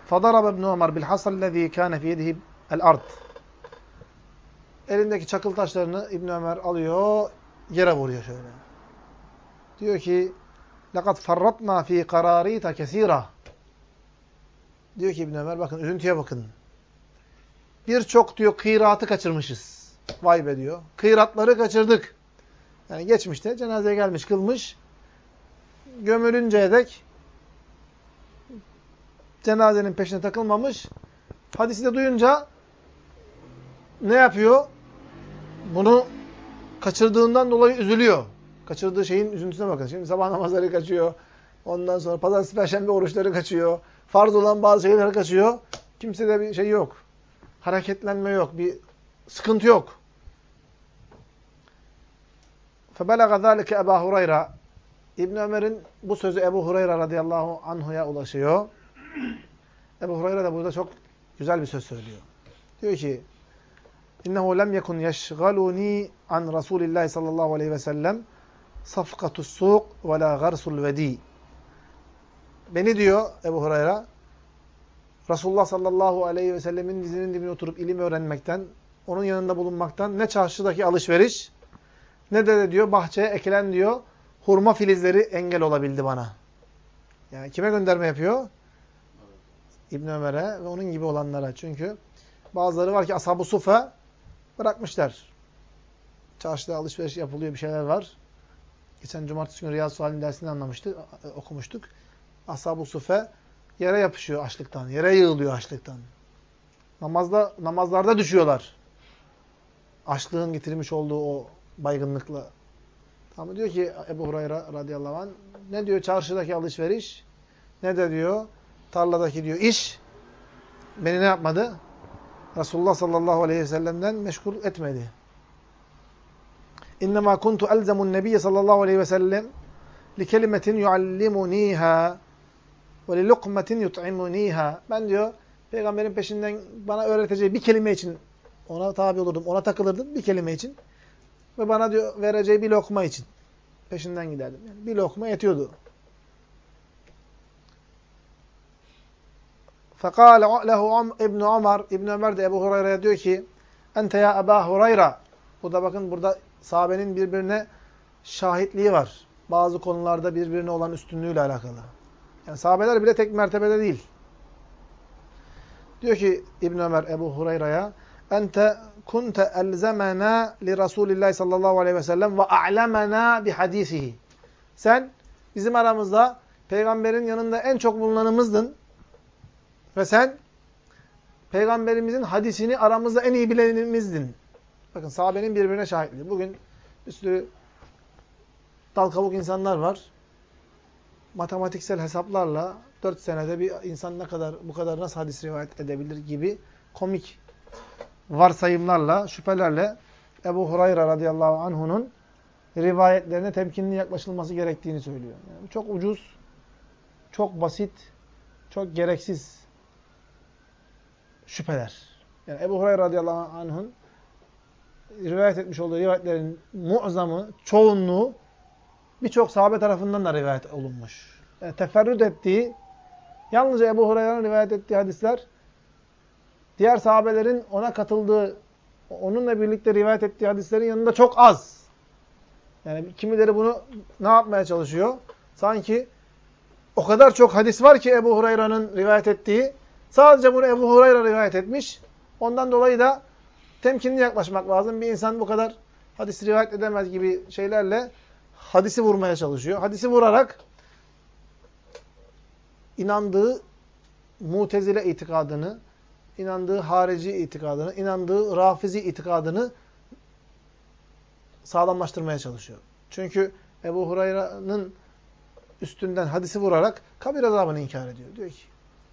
Fadarab ibn Ömer bil hasal lezî kâne fiyedihi el ard. Elindeki çakıl taşlarını İbn Ömer alıyor, yere vuruyor şöyle. Diyor ki: "Lakat farratna fi kararita kesira." Diyor ki İbn Ömer bakın üzüntüye bakın. Birçok diyor kıyratı kaçırmışız. Vay be diyor. Kıyratları kaçırdık. Yani geçmişte cenazeye gelmiş, kılmış. Gömülünceye dek cenazenin peşine takılmamış. Hadisi de duyunca ne yapıyor? Bunu kaçırdığından dolayı üzülüyor. Kaçırdığı şeyin üzüntüsüne bakın. Şimdi sabah namazları kaçıyor. Ondan sonra pazartesi, perşembe oruçları kaçıyor. Farz olan bazı şeyler kaçıyor. Kimsede bir şey yok. Hareketlenme yok. Bir sıkıntı yok. فَبَلَغَ ذَٰلِكَ Ebu Hureyre İbn Ömer'in bu sözü Ebu Hureyre radıyallahu anhu'ya ulaşıyor. Ebu Hureyre de burada çok güzel bir söz söylüyor. Diyor ki İnnehu lem yekun yeşgaluni an Resulillah sallallahu aleyhi ve sellem safkatus suq ve la garsul vedi. Beni diyor Ebu Hureyre Resulullah sallallahu aleyhi ve sellemin dizinin dibine oturup ilim öğrenmekten, onun yanında bulunmaktan ne çarşıdaki alışveriş ne de diyor bahçeye ekilen diyor hurma filizleri engel olabildi bana. Yani kime gönderme yapıyor? İbn Ömer'e ve onun gibi olanlara. Çünkü bazıları var ki ashab-ı sufa bırakmışlar. Çarşıda alışveriş yapılıyor, bir şeyler var. Geçen cumartesi günü Riyaz Suhal'in dersini anlamıştık, okumuştuk. Ashab-ı sufa yere yapışıyor açlıktan, yere yığılıyor açlıktan. Namazda namazlarda düşüyorlar. Açlığın getirmiş olduğu o baygınlıkla. Tamam diyor ki Ebu Hurayra radıyallahu anh ne diyor çarşıdaki alışveriş ne de diyor tarladaki diyor iş beni ne yapmadı? Resulullah sallallahu aleyhi ve sellem'den meşgul etmedi. İnnemâ kuntu elzemun nebiyye sallallahu aleyhi ve sellem li kelimetin yuallimuniha ve li lukmetin yut'imuniha. Ben diyor peygamberin peşinden bana öğreteceği bir kelime için ona tabi olurdum, ona takılırdım bir kelime için. Ve bana diyor vereceği bir lokma için. Peşinden giderdim. Yani bir lokma yetiyordu. Fekale lehu İbn Ömer, İbn Ömer de Ebu Hureyre'ye diyor ki: "Ente ya Ebu Hureyre." Bu da bakın burada sahabenin birbirine şahitliği var. Bazı konularda birbirine olan üstünlüğüyle alakalı. Yani sahabeler bile tek mertebede değil. Diyor ki İbn Ömer Ebu Hureyre'ye: "Ente kunte elzemena li Resulillah sallallahu aleyhi ve sellem ve a'lemena bi hadisihi." Sen bizim aramızda peygamberin yanında en çok bulunanımızdın. Ve sen Peygamberimizin hadisini aramızda en iyi bilenimizdin. Bakın sahabenin birbirine şahitliği. Bugün bir sürü dal kabuk insanlar var. Matematiksel hesaplarla 4 senede bir insan ne kadar bu kadar nasıl hadis rivayet edebilir gibi komik varsayımlarla, şüphelerle Ebu Hurayra radıyallahu anh'unun rivayetlerine temkinli yaklaşılması gerektiğini söylüyor. Yani çok ucuz, çok basit, çok gereksiz şüpheler. Yani Ebu Hureyre radıyallahu anh'ın rivayet etmiş olduğu rivayetlerin muazzamı, çoğunluğu birçok sahabe tarafından da rivayet olunmuş. Yani teferrüt ettiği, yalnızca Ebu Hureyre'nin rivayet ettiği hadisler, diğer sahabelerin ona katıldığı, onunla birlikte rivayet ettiği hadislerin yanında çok az. Yani kimileri bunu ne yapmaya çalışıyor? Sanki o kadar çok hadis var ki Ebu Hureyre'nin rivayet ettiği, Sadece bunu Ebu Hureyre rivayet etmiş. Ondan dolayı da temkinli yaklaşmak lazım. Bir insan bu kadar hadis rivayet edemez gibi şeylerle hadisi vurmaya çalışıyor. Hadisi vurarak inandığı mutezile itikadını, inandığı harici itikadını, inandığı rafizi itikadını sağlamlaştırmaya çalışıyor. Çünkü Ebu Hureyre'nin üstünden hadisi vurarak kabir azabını inkar ediyor. Diyor ki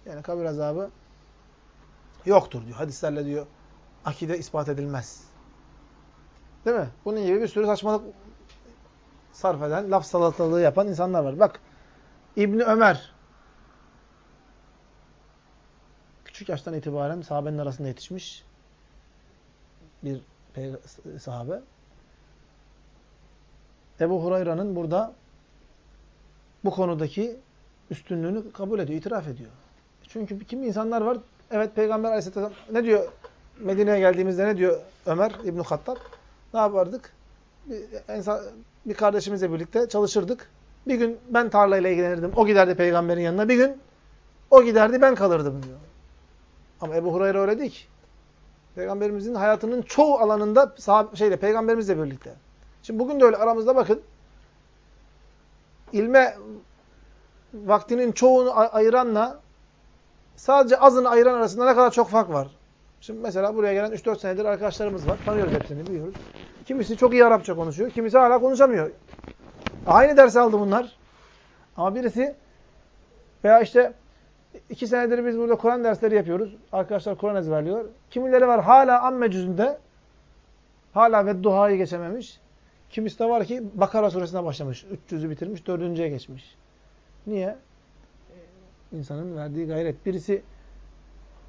yani kabir azabı yoktur diyor. Hadislerle diyor akide ispat edilmez. Değil mi? Bunun gibi bir sürü saçmalık sarf eden, laf salatalığı yapan insanlar var. Bak İbni Ömer küçük yaştan itibaren sahabenin arasında yetişmiş bir sahabe. Ebu Hurayra'nın burada bu konudaki üstünlüğünü kabul ediyor, itiraf ediyor. Çünkü kim insanlar var, evet Peygamber Aleyhisselam ne diyor Medine'ye geldiğimizde ne diyor Ömer İbn Hattab? Ne yapardık? Bir, bir kardeşimizle birlikte çalışırdık. Bir gün ben tarlayla ilgilenirdim. O giderdi peygamberin yanına. Bir gün o giderdi ben kalırdım diyor. Ama Ebu Hureyre öyle değil ki. Peygamberimizin hayatının çoğu alanında sahab şeyle peygamberimizle birlikte. Şimdi bugün de öyle aramızda bakın. İlme vaktinin çoğunu ayıranla sadece azını ayıran arasında ne kadar çok fark var. Şimdi mesela buraya gelen 3-4 senedir arkadaşlarımız var. Tanıyoruz hepsini, biliyoruz. Kimisi çok iyi Arapça konuşuyor, kimisi hala konuşamıyor. Aynı ders aldı bunlar. Ama birisi veya işte iki senedir biz burada Kur'an dersleri yapıyoruz. Arkadaşlar Kur'an ezberliyor. Kimileri var hala amme cüzünde. Hala ve duhayı geçememiş. Kimisi de var ki Bakara suresine başlamış. 300'ü bitirmiş, dördüncüye geçmiş. Niye? İnsanın verdiği gayret. Birisi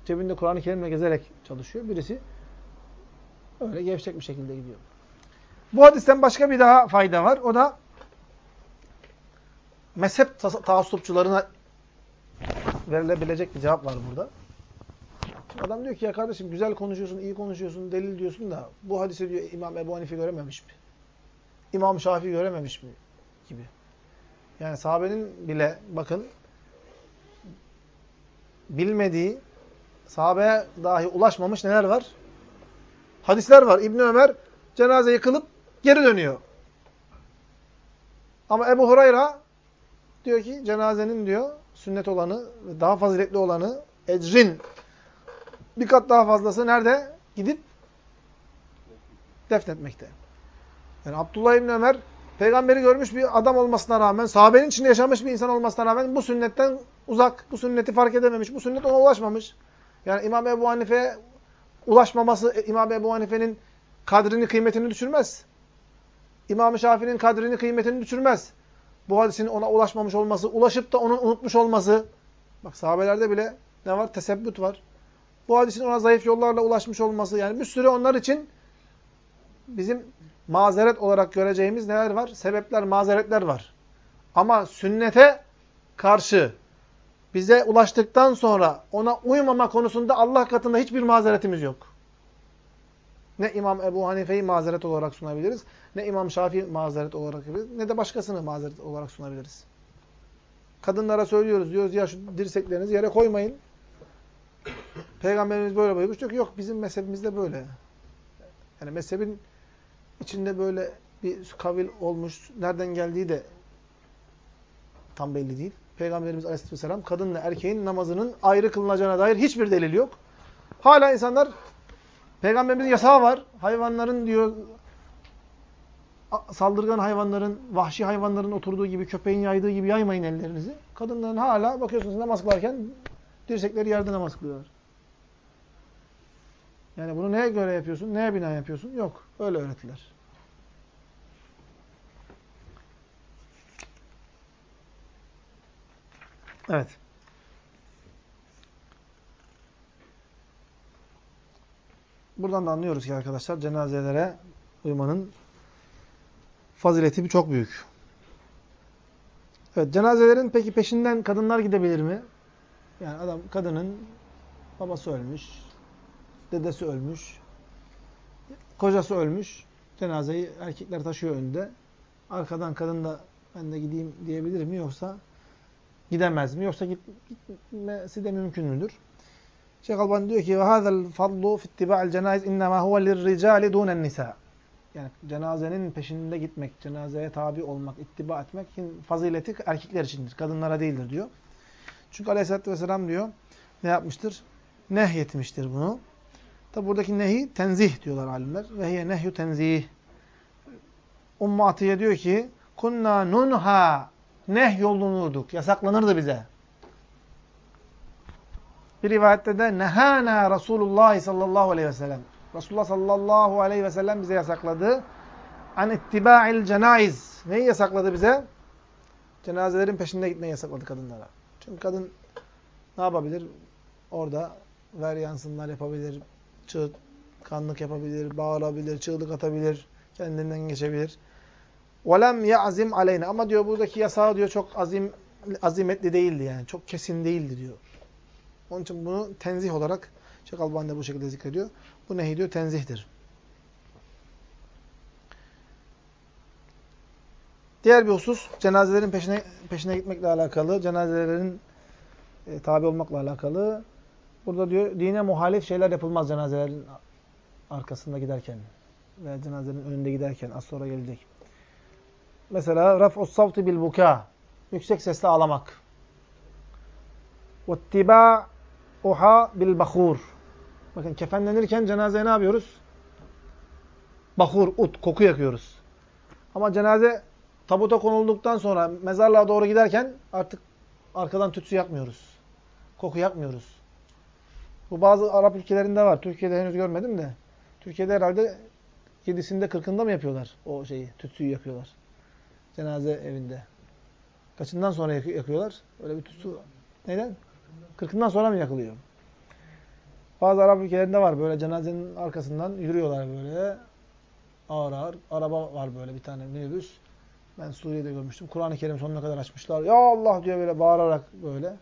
cebinde Kur'an-ı Kerim'le gezerek çalışıyor. Birisi öyle gevşek bir şekilde gidiyor. Bu hadisten başka bir daha fayda var. O da mezhep taassupçularına verilebilecek bir cevap var burada. adam diyor ki ya kardeşim güzel konuşuyorsun, iyi konuşuyorsun, delil diyorsun da bu hadisi diyor İmam Ebu Hanife görememiş mi? İmam Şafii görememiş mi? Gibi. Yani sahabenin bile bakın bilmediği, sahabeye dahi ulaşmamış neler var? Hadisler var. İbn Ömer cenaze yıkılıp geri dönüyor. Ama Ebu Hurayra diyor ki cenazenin diyor sünnet olanı ve daha faziletli olanı ecrin bir kat daha fazlası nerede? Gidip defnetmekte. Yani Abdullah İbni Ömer peygamberi görmüş bir adam olmasına rağmen, sahabenin içinde yaşamış bir insan olmasına rağmen bu sünnetten uzak, bu sünneti fark edememiş, bu sünnet ona ulaşmamış. Yani İmam Ebu Hanife ulaşmaması İmam Ebu Hanife'nin kadrini, kıymetini düşürmez. İmam-ı Şafii'nin kadrini, kıymetini düşürmez. Bu hadisin ona ulaşmamış olması, ulaşıp da onu unutmuş olması. Bak sahabelerde bile ne var? Tesebbüt var. Bu hadisin ona zayıf yollarla ulaşmış olması. Yani bir sürü onlar için bizim mazeret olarak göreceğimiz neler var? Sebepler, mazeretler var. Ama sünnete karşı bize ulaştıktan sonra ona uymama konusunda Allah katında hiçbir mazeretimiz yok. Ne İmam Ebu Hanife'yi mazeret olarak sunabiliriz, ne İmam Şafii mazeret olarak sunabiliriz, ne de başkasını mazeret olarak sunabiliriz. Kadınlara söylüyoruz, diyoruz ya şu dirseklerinizi yere koymayın. Peygamberimiz böyle buyurmuş. Diyor ki yok bizim mezhebimizde böyle. Yani mezhebin içinde böyle bir kavil olmuş, nereden geldiği de tam belli değil. Peygamberimiz Aleyhisselam kadınla erkeğin namazının ayrı kılınacağına dair hiçbir delil yok. Hala insanlar Peygamberimizin yasağı var. Hayvanların diyor saldırgan hayvanların, vahşi hayvanların oturduğu gibi, köpeğin yaydığı gibi yaymayın ellerinizi. Kadınların hala bakıyorsunuz namaz kılarken dirsekleri yerde namaz kılıyorlar. Yani bunu neye göre yapıyorsun? Neye bina yapıyorsun? Yok. Öyle öğretiler. Evet. Buradan da anlıyoruz ki arkadaşlar cenazelere uymanın fazileti çok büyük. Evet, cenazelerin peki peşinden kadınlar gidebilir mi? Yani adam kadının babası ölmüş, dedesi ölmüş, kocası ölmüş. Cenazeyi erkekler taşıyor önde. Arkadan kadın da ben de gideyim diyebilir mi yoksa gidemez mi? Yoksa gitmesi de mümkün müdür? Şeyh Albani diyor ki وَهَذَا الْفَضْلُ فِي اتِّبَاءِ الْجَنَائِزِ اِنَّمَا هُوَ لِلْرِجَالِ دُونَ النِّسَاءِ Yani cenazenin peşinde gitmek, cenazeye tabi olmak, ittiba etmek fazileti erkekler içindir, kadınlara değildir diyor. Çünkü Aleyhisselatü vesselam diyor, ne yapmıştır? Nehyetmiştir bunu. Tabi buradaki nehi tenzih diyorlar alimler. Ve hiye nehyu tenzih. Ummu Atiye diyor ki, kunna nunha nehyolunurduk, yasaklanırdı bize. Bir rivayette de nehana Resulullah sallallahu aleyhi ve sellem. Resulullah sallallahu aleyhi ve sellem bize yasakladı. An ittiba'il cenaiz. Neyi yasakladı bize? Cenazelerin peşinde gitmeyi yasakladı kadınlara. Çünkü kadın ne yapabilir? Orada ver yansınlar yapabilir, çığ, kanlık yapabilir, bağırabilir, çığlık atabilir, kendinden geçebilir. وَلَمْ يَعْزِمْ aleyna. Ama diyor buradaki yasağı diyor çok azim azimetli değildi yani. Çok kesin değildi diyor. Onun için bunu tenzih olarak Şeyh Albani de bu şekilde zikrediyor. Bu nehi diyor tenzihtir. Diğer bir husus cenazelerin peşine peşine gitmekle alakalı, cenazelerin e, tabi olmakla alakalı. Burada diyor dine muhalif şeyler yapılmaz cenazelerin arkasında giderken veya cenazenin önünde giderken az sonra gelecek. Mesela raf'us savti bil buka. Yüksek sesle ağlamak. Vettiba'uha bil bahur. Bakın kefenlenirken cenazeye ne yapıyoruz? Bahur, ut, koku yakıyoruz. Ama cenaze tabuta konulduktan sonra mezarlığa doğru giderken artık arkadan tütsü yakmıyoruz. Koku yakmıyoruz. Bu bazı Arap ülkelerinde var. Türkiye'de henüz görmedim de. Türkiye'de herhalde yedisinde kırkında mı yapıyorlar o şeyi, tütsüyü yakıyorlar. Cenaze evinde. Kaçından sonra yakıyorlar? Öyle bir tütsü. Neden? Kırkından sonra mı yakılıyor? Bazı Arap ülkelerinde var böyle cenazenin arkasından yürüyorlar böyle. Ağır ağır. Araba var böyle bir tane minibüs. Ben Suriye'de görmüştüm. Kur'an-ı Kerim sonuna kadar açmışlar. Ya Allah diyor böyle bağırarak böyle.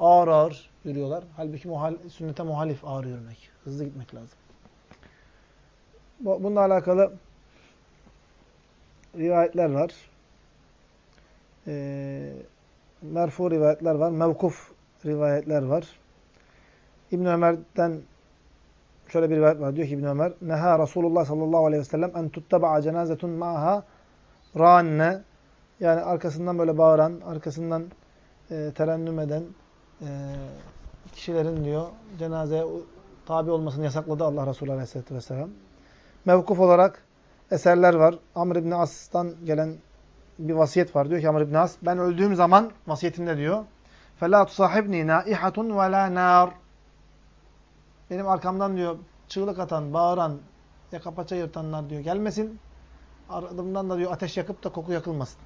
Ağır ağır yürüyorlar. Halbuki muhal, sünnete muhalif ağır yürümek. Hızlı gitmek lazım. Bununla alakalı rivayetler var. Ee, merfu rivayetler var. Mevkuf rivayetler var. İbn Ömer'den şöyle bir rivayet var. Diyor ki İbn Ömer, "Neha Resulullah sallallahu aleyhi ve sellem en tuttaba'a cenazetun ma'ha ranne." Yani arkasından böyle bağıran, arkasından e, terennüm eden e, kişilerin diyor cenazeye tabi olmasını yasakladı Allah Resulü aleyhisselatü vesselam. Mevkuf olarak eserler var. Amr ibn As'tan gelen bir vasiyet var. Diyor ki Amr ibn As, ben öldüğüm zaman vasiyetimde diyor. فَلَا تُصَاحِبْنِي نَائِحَةٌ وَلَا نَارٌ Benim arkamdan diyor çığlık atan, bağıran, yaka paça yırtanlar diyor gelmesin. Ardımdan da diyor ateş yakıp da koku yakılmasın.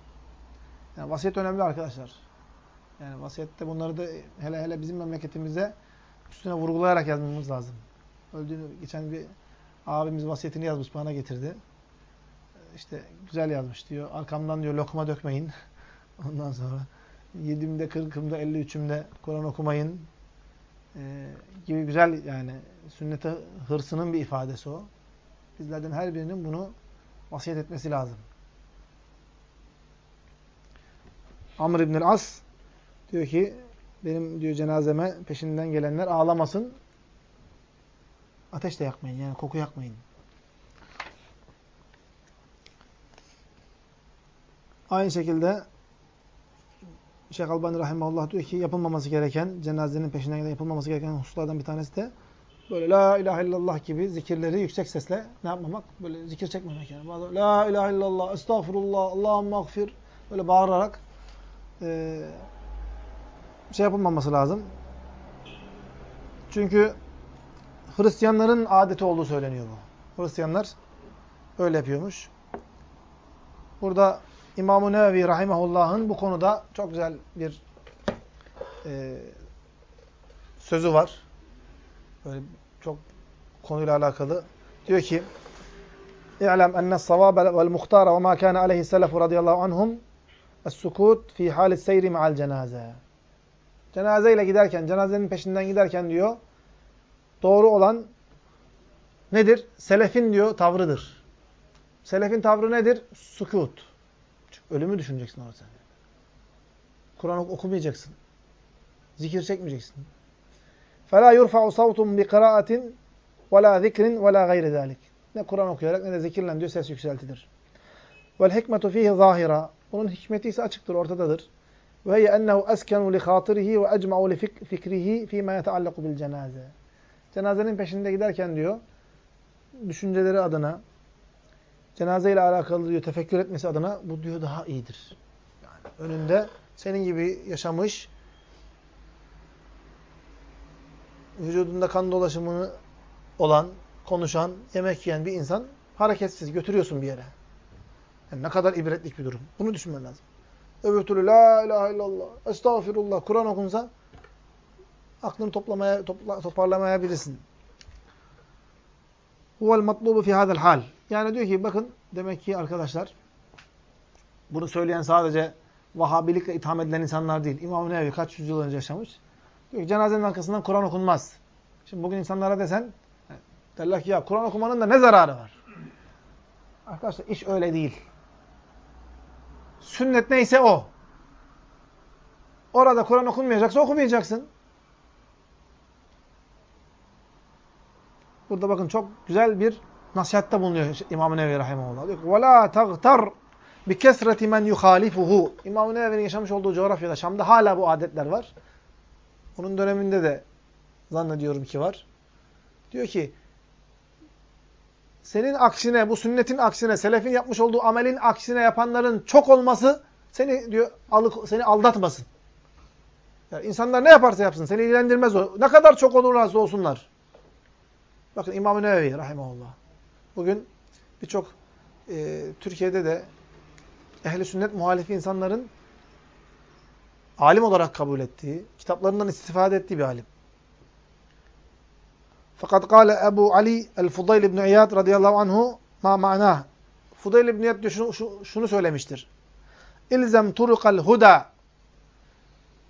Yani vasiyet önemli arkadaşlar. Yani vasiyette bunları da hele hele bizim memleketimize üstüne vurgulayarak yazmamız lazım. Öldüğünü geçen bir abimiz vasiyetini yazmış bana getirdi. İşte güzel yazmış diyor. Arkamdan diyor lokma dökmeyin. Ondan sonra yedimde, kırkımda, elli üçümde Kur'an okumayın. Ee, gibi güzel yani sünnete hırsının bir ifadesi o. Bizlerden her birinin bunu vasiyet etmesi lazım. Amr ibn As diyor ki benim diyor cenazeme peşinden gelenler ağlamasın. Ateş de yakmayın yani koku yakmayın. Aynı şekilde Şeyh Albani Rahimahullah diyor ki yapılmaması gereken, cenazenin peşinden yapılmaması gereken hususlardan bir tanesi de böyle la ilahe illallah gibi zikirleri yüksek sesle ne yapmamak? Böyle zikir çekmemek yani. Bazı, la ilahe illallah, estağfurullah, Allahümme agfir böyle bağırarak e, şey yapılmaması lazım. Çünkü Hristiyanların adeti olduğu söyleniyor bu. Hristiyanlar öyle yapıyormuş. Burada İmam-ı Nevevi Rahimahullah'ın bu konuda çok güzel bir e, sözü var. Böyle çok konuyla alakalı. Diyor ki İ'lem enne savâbe vel muhtâra ve mâ kâne aleyhi selefu radıyallahu anhum es-sukût fî hâlis seyri me'al cenâze. Cenazeyle giderken, cenazenin peşinden giderken diyor, doğru olan nedir? Selefin diyor tavrıdır. Selefin tavrı nedir? Sukut. Ölümü düşüneceksin orada sen. Kur'an okumayacaksın. Zikir çekmeyeceksin. فَلَا يُرْفَعُ صَوْتٌ بِقِرَاءَةٍ وَلَا ذِكْرٍ وَلَا غَيْرِ ذَٰلِكِ Ne Kur'an okuyarak ne de zikirle diyor ses yükseltilir. وَالْحِكْمَةُ ف۪يهِ ظَاهِرًا Bunun hikmeti ise açıktır, ortadadır. وَهِيَ أَنَّهُ أَسْكَنُ لِخَاطِرِهِ وَأَجْمَعُ لِفِكْرِهِ ف۪ي مَا يَتَعَلَّقُ بِالْجَنَازَةِ Cenazenin peşinde giderken diyor, düşünceleri adına, cenaze ile alakalı diyor tefekkür etmesi adına bu diyor daha iyidir. Yani önünde senin gibi yaşamış, vücudunda kan dolaşımını olan, konuşan, yemek yiyen bir insan hareketsiz götürüyorsun bir yere. Yani ne kadar ibretlik bir durum. Bunu düşünmen lazım. Öbür türlü la ilahe illallah, estağfirullah, Kur'an okunsa aklını toplamaya, topla, toparlamayabilirsin. Huvel matlubu fi hadal hal. Yani diyor ki bakın demek ki arkadaşlar bunu söyleyen sadece Vahabilikle itham edilen insanlar değil. İmam-ı Nevevi kaç yüzyıl önce yaşamış. Diyor ki cenazenin arkasından Kur'an okunmaz. Şimdi bugün insanlara desen derler ki ya Kur'an okumanın da ne zararı var? Arkadaşlar iş öyle değil. Sünnet neyse o. Orada Kur'an okunmayacaksa okumayacaksın. burada bakın çok güzel bir nasihatte bulunuyor İmam-ı Nevevi Rahimahullah. Diyor ki وَلَا تَغْتَرْ بِكَسْرَةِ مَنْ يُخَالِفُهُ İmam-ı Nevevi'nin yaşamış olduğu coğrafyada, Şam'da hala bu adetler var. Onun döneminde de zannediyorum ki var. Diyor ki, senin aksine, bu sünnetin aksine, selefin yapmış olduğu amelin aksine yapanların çok olması seni diyor alık, seni aldatmasın. Yani insanlar ne yaparsa yapsın seni ilgilendirmez o. Ne kadar çok olurlarsa olsunlar. Bakın İmam-ı Nevevi rahimahullah. Bugün birçok e, Türkiye'de de ehli sünnet muhalifi insanların alim olarak kabul ettiği, kitaplarından istifade ettiği bir alim. Fakat kâle Ebu Ali el-Fudayl ibn İyad radıyallahu anhu ma ma'nah. Fudayl ibn İyad şunu, şunu söylemiştir. İlzem turukal huda.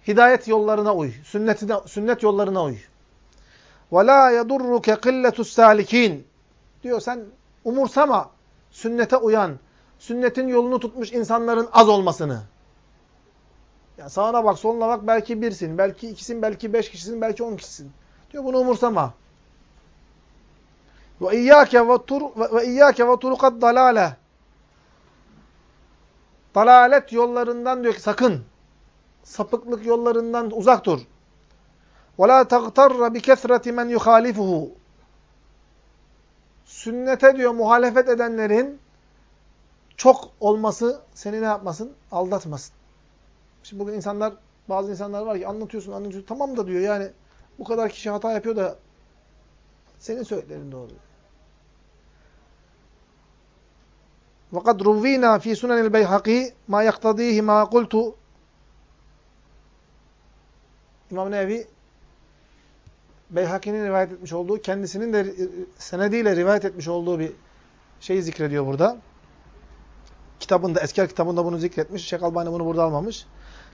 Hidayet yollarına uy. Sünnetine, sünnet yollarına uy. Ve la yedurruke qilletus salikin. Diyor sen umursama sünnete uyan, sünnetin yolunu tutmuş insanların az olmasını. Ya sağına bak, soluna bak belki birsin, belki ikisin, belki beş kişisin, belki on kişisin. Diyor bunu umursama. Ve iyyâke ve tur turukat dalâle. Dalalet yollarından diyor ki sakın. Sapıklık yollarından uzak dur. Ve la tagtarra bi kesreti Sünnete diyor muhalefet edenlerin çok olması seni ne yapmasın? Aldatmasın. Şimdi bugün insanlar, bazı insanlar var ki anlatıyorsun, anlatıyorsun. Tamam da diyor yani bu kadar kişi hata yapıyor da senin söylediklerin doğru. وَقَدْ رُوِّينَا ف۪ي سُنَنِ الْبَيْحَقِي مَا يَقْتَض۪يهِ مَا قُلْتُ İmam Nevi Beyhaki'nin rivayet etmiş olduğu, kendisinin de e, senediyle rivayet etmiş olduğu bir şeyi zikrediyor burada. Kitabında, esker kitabında bunu zikretmiş. Şeyh Albani bunu burada almamış.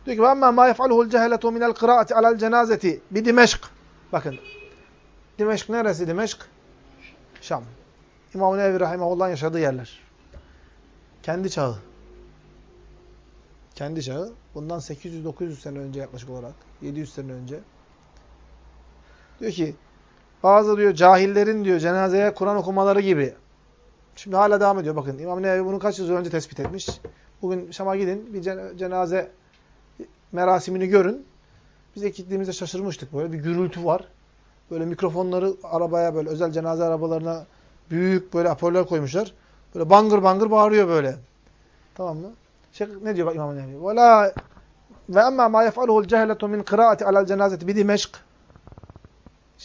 Diyor ki: "Amma ma yef'aluhu'l cehaletu minel kıraati alel cenazeti bi Dimeşk." Bakın. Dimeşk neresi Dimeşk? Şam. İmam-ı Nevi rahimehullah'ın yaşadığı yerler. Kendi çağı. Kendi çağı. Bundan 800-900 sene önce yaklaşık olarak, 700 sene önce Diyor ki bazı diyor cahillerin diyor cenazeye Kur'an okumaları gibi. Şimdi hala devam ediyor bakın. İmam Nevevi bunu kaç yıl önce tespit etmiş. Bugün Şam'a gidin bir cenaze merasimini görün. Biz ilk gittiğimizde şaşırmıştık böyle bir gürültü var. Böyle mikrofonları arabaya böyle özel cenaze arabalarına büyük böyle apollar koymuşlar. Böyle bangır bangır bağırıyor böyle. Tamam mı? Şey, ne diyor bak İmam Nevevi? Ve la ve emma ma yef'aluhu'l cehletu min kıraati alel cenazeti bi Dimeşk.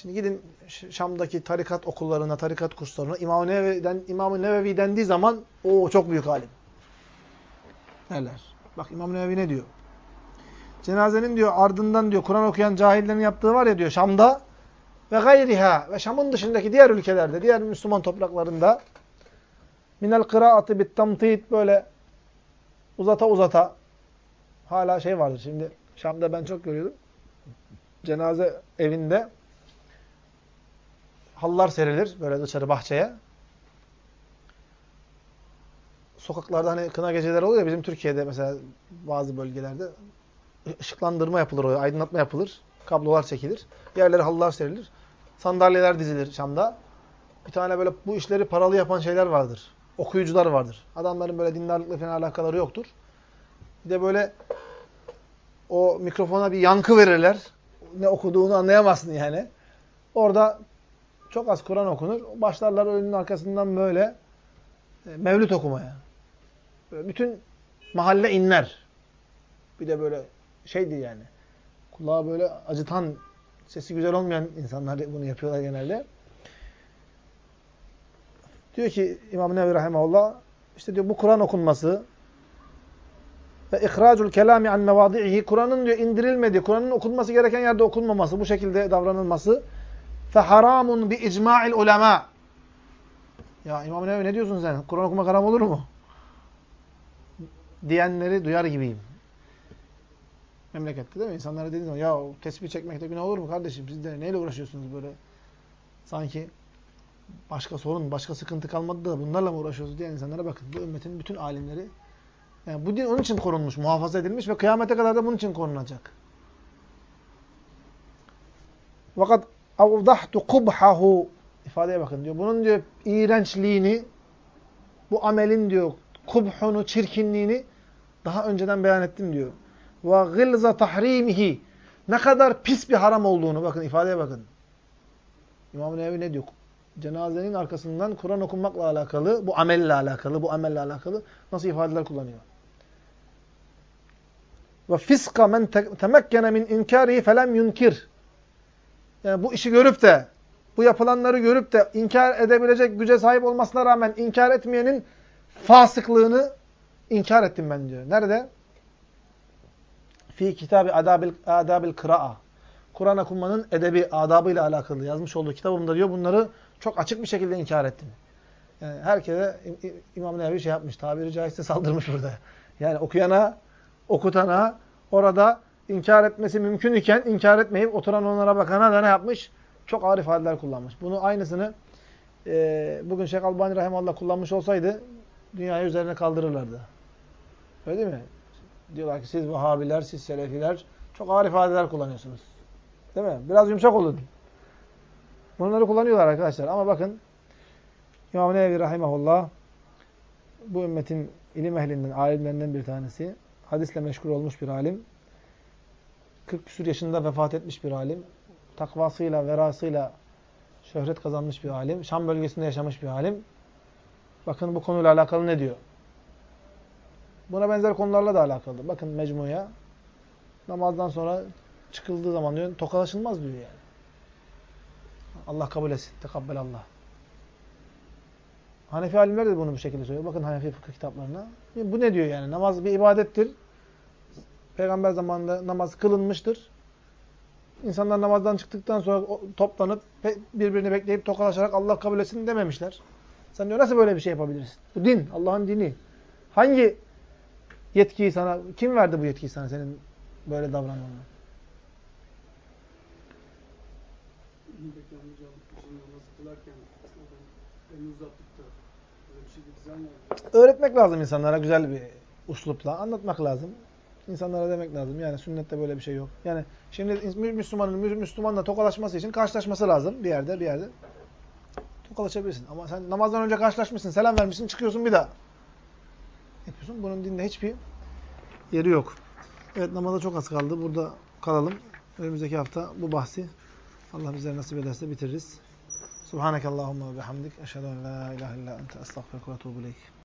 Şimdi gidin Şam'daki tarikat okullarına, tarikat kurslarına İmam-ı Nevevi'den, İmam Nevevi dendiği zaman o çok büyük alim. Derler. Bak İmam Nevevi ne diyor? Cenazenin diyor ardından diyor Kur'an okuyan cahillerin yaptığı var ya diyor Şam'da ve gayriha ve Şam'ın dışındaki diğer ülkelerde, diğer Müslüman topraklarında minel kıraatı bit tamtit böyle uzata uzata hala şey vardır. Şimdi Şam'da ben çok görüyordum. Cenaze evinde hallar serilir böyle dışarı bahçeye. Sokaklarda hani kına geceleri oluyor ya bizim Türkiye'de mesela bazı bölgelerde ışıklandırma yapılır, oraya, aydınlatma yapılır. Kablolar çekilir. Yerlere halılar serilir. Sandalyeler dizilir Şam'da. Bir tane böyle bu işleri paralı yapan şeyler vardır. Okuyucular vardır. Adamların böyle dindarlıkla falan alakaları yoktur. Bir de böyle o mikrofona bir yankı verirler. Ne okuduğunu anlayamazsın yani. Orada çok az Kur'an okunur. Başlarlar önünün arkasından böyle e, mevlüt okumaya. Böyle bütün mahalle inler. Bir de böyle şeydi yani. Kulağa böyle acıtan, sesi güzel olmayan insanlar bunu yapıyorlar genelde. Diyor ki İmam Nevi Rahimahullah, işte diyor bu Kur'an okunması ve ihracul kelami an mevadi'ihi Kur'an'ın diyor indirilmediği, Kur'an'ın okunması gereken yerde okunmaması, bu şekilde davranılması bi icma'il ulema. Ya İmam Nevi ne diyorsun sen? Kur'an okumak haram olur mu? Diyenleri duyar gibiyim. Memlekette değil mi? İnsanlara dediğin zaman ya tesbih çekmekte günah olur mu kardeşim? Siz de neyle uğraşıyorsunuz böyle? Sanki başka sorun, başka sıkıntı kalmadı da bunlarla mı uğraşıyoruz diye insanlara bakın. Bu ümmetin bütün alimleri yani bu din onun için korunmuş, muhafaza edilmiş ve kıyamete kadar da bunun için korunacak. Fakat avdahtu kubhahu ifadeye bakın diyor. Bunun diyor iğrençliğini, bu amelin diyor kubhunu, çirkinliğini daha önceden beyan ettim diyor. Ve gılza tahrimihi. Ne kadar pis bir haram olduğunu bakın ifadeye bakın. İmam Nevevi ne diyor? Cenazenin arkasından Kur'an okunmakla alakalı, bu amelle alakalı, bu amelle alakalı nasıl ifadeler kullanıyor? Ve fiska men temekkene min inkarihi felem yunkir. Yani bu işi görüp de, bu yapılanları görüp de inkar edebilecek güce sahip olmasına rağmen inkar etmeyenin fasıklığını inkar ettim ben diyor. Nerede? Fi kitabı adabil, adabil kıra'a. Kur'an okumanın edebi, adabıyla alakalı yazmış olduğu kitabımda diyor bunları çok açık bir şekilde inkar ettim. Yani herkese İmam Nevevi şey yapmış, tabiri caizse saldırmış burada. Yani okuyana, okutana, orada inkar etmesi mümkün iken inkar etmeyip oturan onlara bakana da ne yapmış? Çok ağır ifadeler kullanmış. Bunu aynısını e, bugün Şeyh Albani Rahimallah kullanmış olsaydı dünyayı üzerine kaldırırlardı. Öyle değil mi? Diyorlar ki siz Vahabiler, siz Selefiler çok ağır ifadeler kullanıyorsunuz. Değil mi? Biraz yumuşak olun. Bunları kullanıyorlar arkadaşlar. Ama bakın İmam Nevevi Rahimahullah bu ümmetin ilim ehlinden, alimlerinden bir tanesi. Hadisle meşgul olmuş bir alim. 40 küsur yaşında vefat etmiş bir alim. Takvasıyla, verasıyla şöhret kazanmış bir alim. Şam bölgesinde yaşamış bir alim. Bakın bu konuyla alakalı ne diyor? Buna benzer konularla da alakalı. Bakın mecmuya. Namazdan sonra çıkıldığı zaman diyor, tokalaşılmaz diyor yani. Allah kabul etsin. Tekabbel Allah. Hanefi alimler de bunu bu şekilde söylüyor. Bakın Hanefi fıkıh kitaplarına. Bu ne diyor yani? Namaz bir ibadettir. Peygamber zamanında namaz kılınmıştır. İnsanlar namazdan çıktıktan sonra toplanıp birbirini bekleyip tokalaşarak Allah kabul etsin dememişler. Sen diyor nasıl böyle bir şey yapabilirsin? Bu din, Allah'ın dini. Hangi yetkiyi sana, kim verdi bu yetkiyi sana senin böyle davranmanı? Öğretmek lazım insanlara güzel bir uslupla. Anlatmak lazım. İnsanlara demek lazım. Yani sünnette böyle bir şey yok. Yani şimdi Müslümanın Müslümanla tokalaşması için karşılaşması lazım bir yerde bir yerde. Tokalaşabilirsin. Ama sen namazdan önce karşılaşmışsın, selam vermişsin, çıkıyorsun bir daha. Yapıyorsun. Bunun dinde hiçbir yeri yok. Evet namaza çok az kaldı. Burada kalalım. Önümüzdeki hafta bu bahsi Allah bize nasip ederse bitiririz. Subhanakallahumma ve bihamdik. Eşhedü en la ilahe illa ente estağfirullah ve etûbü.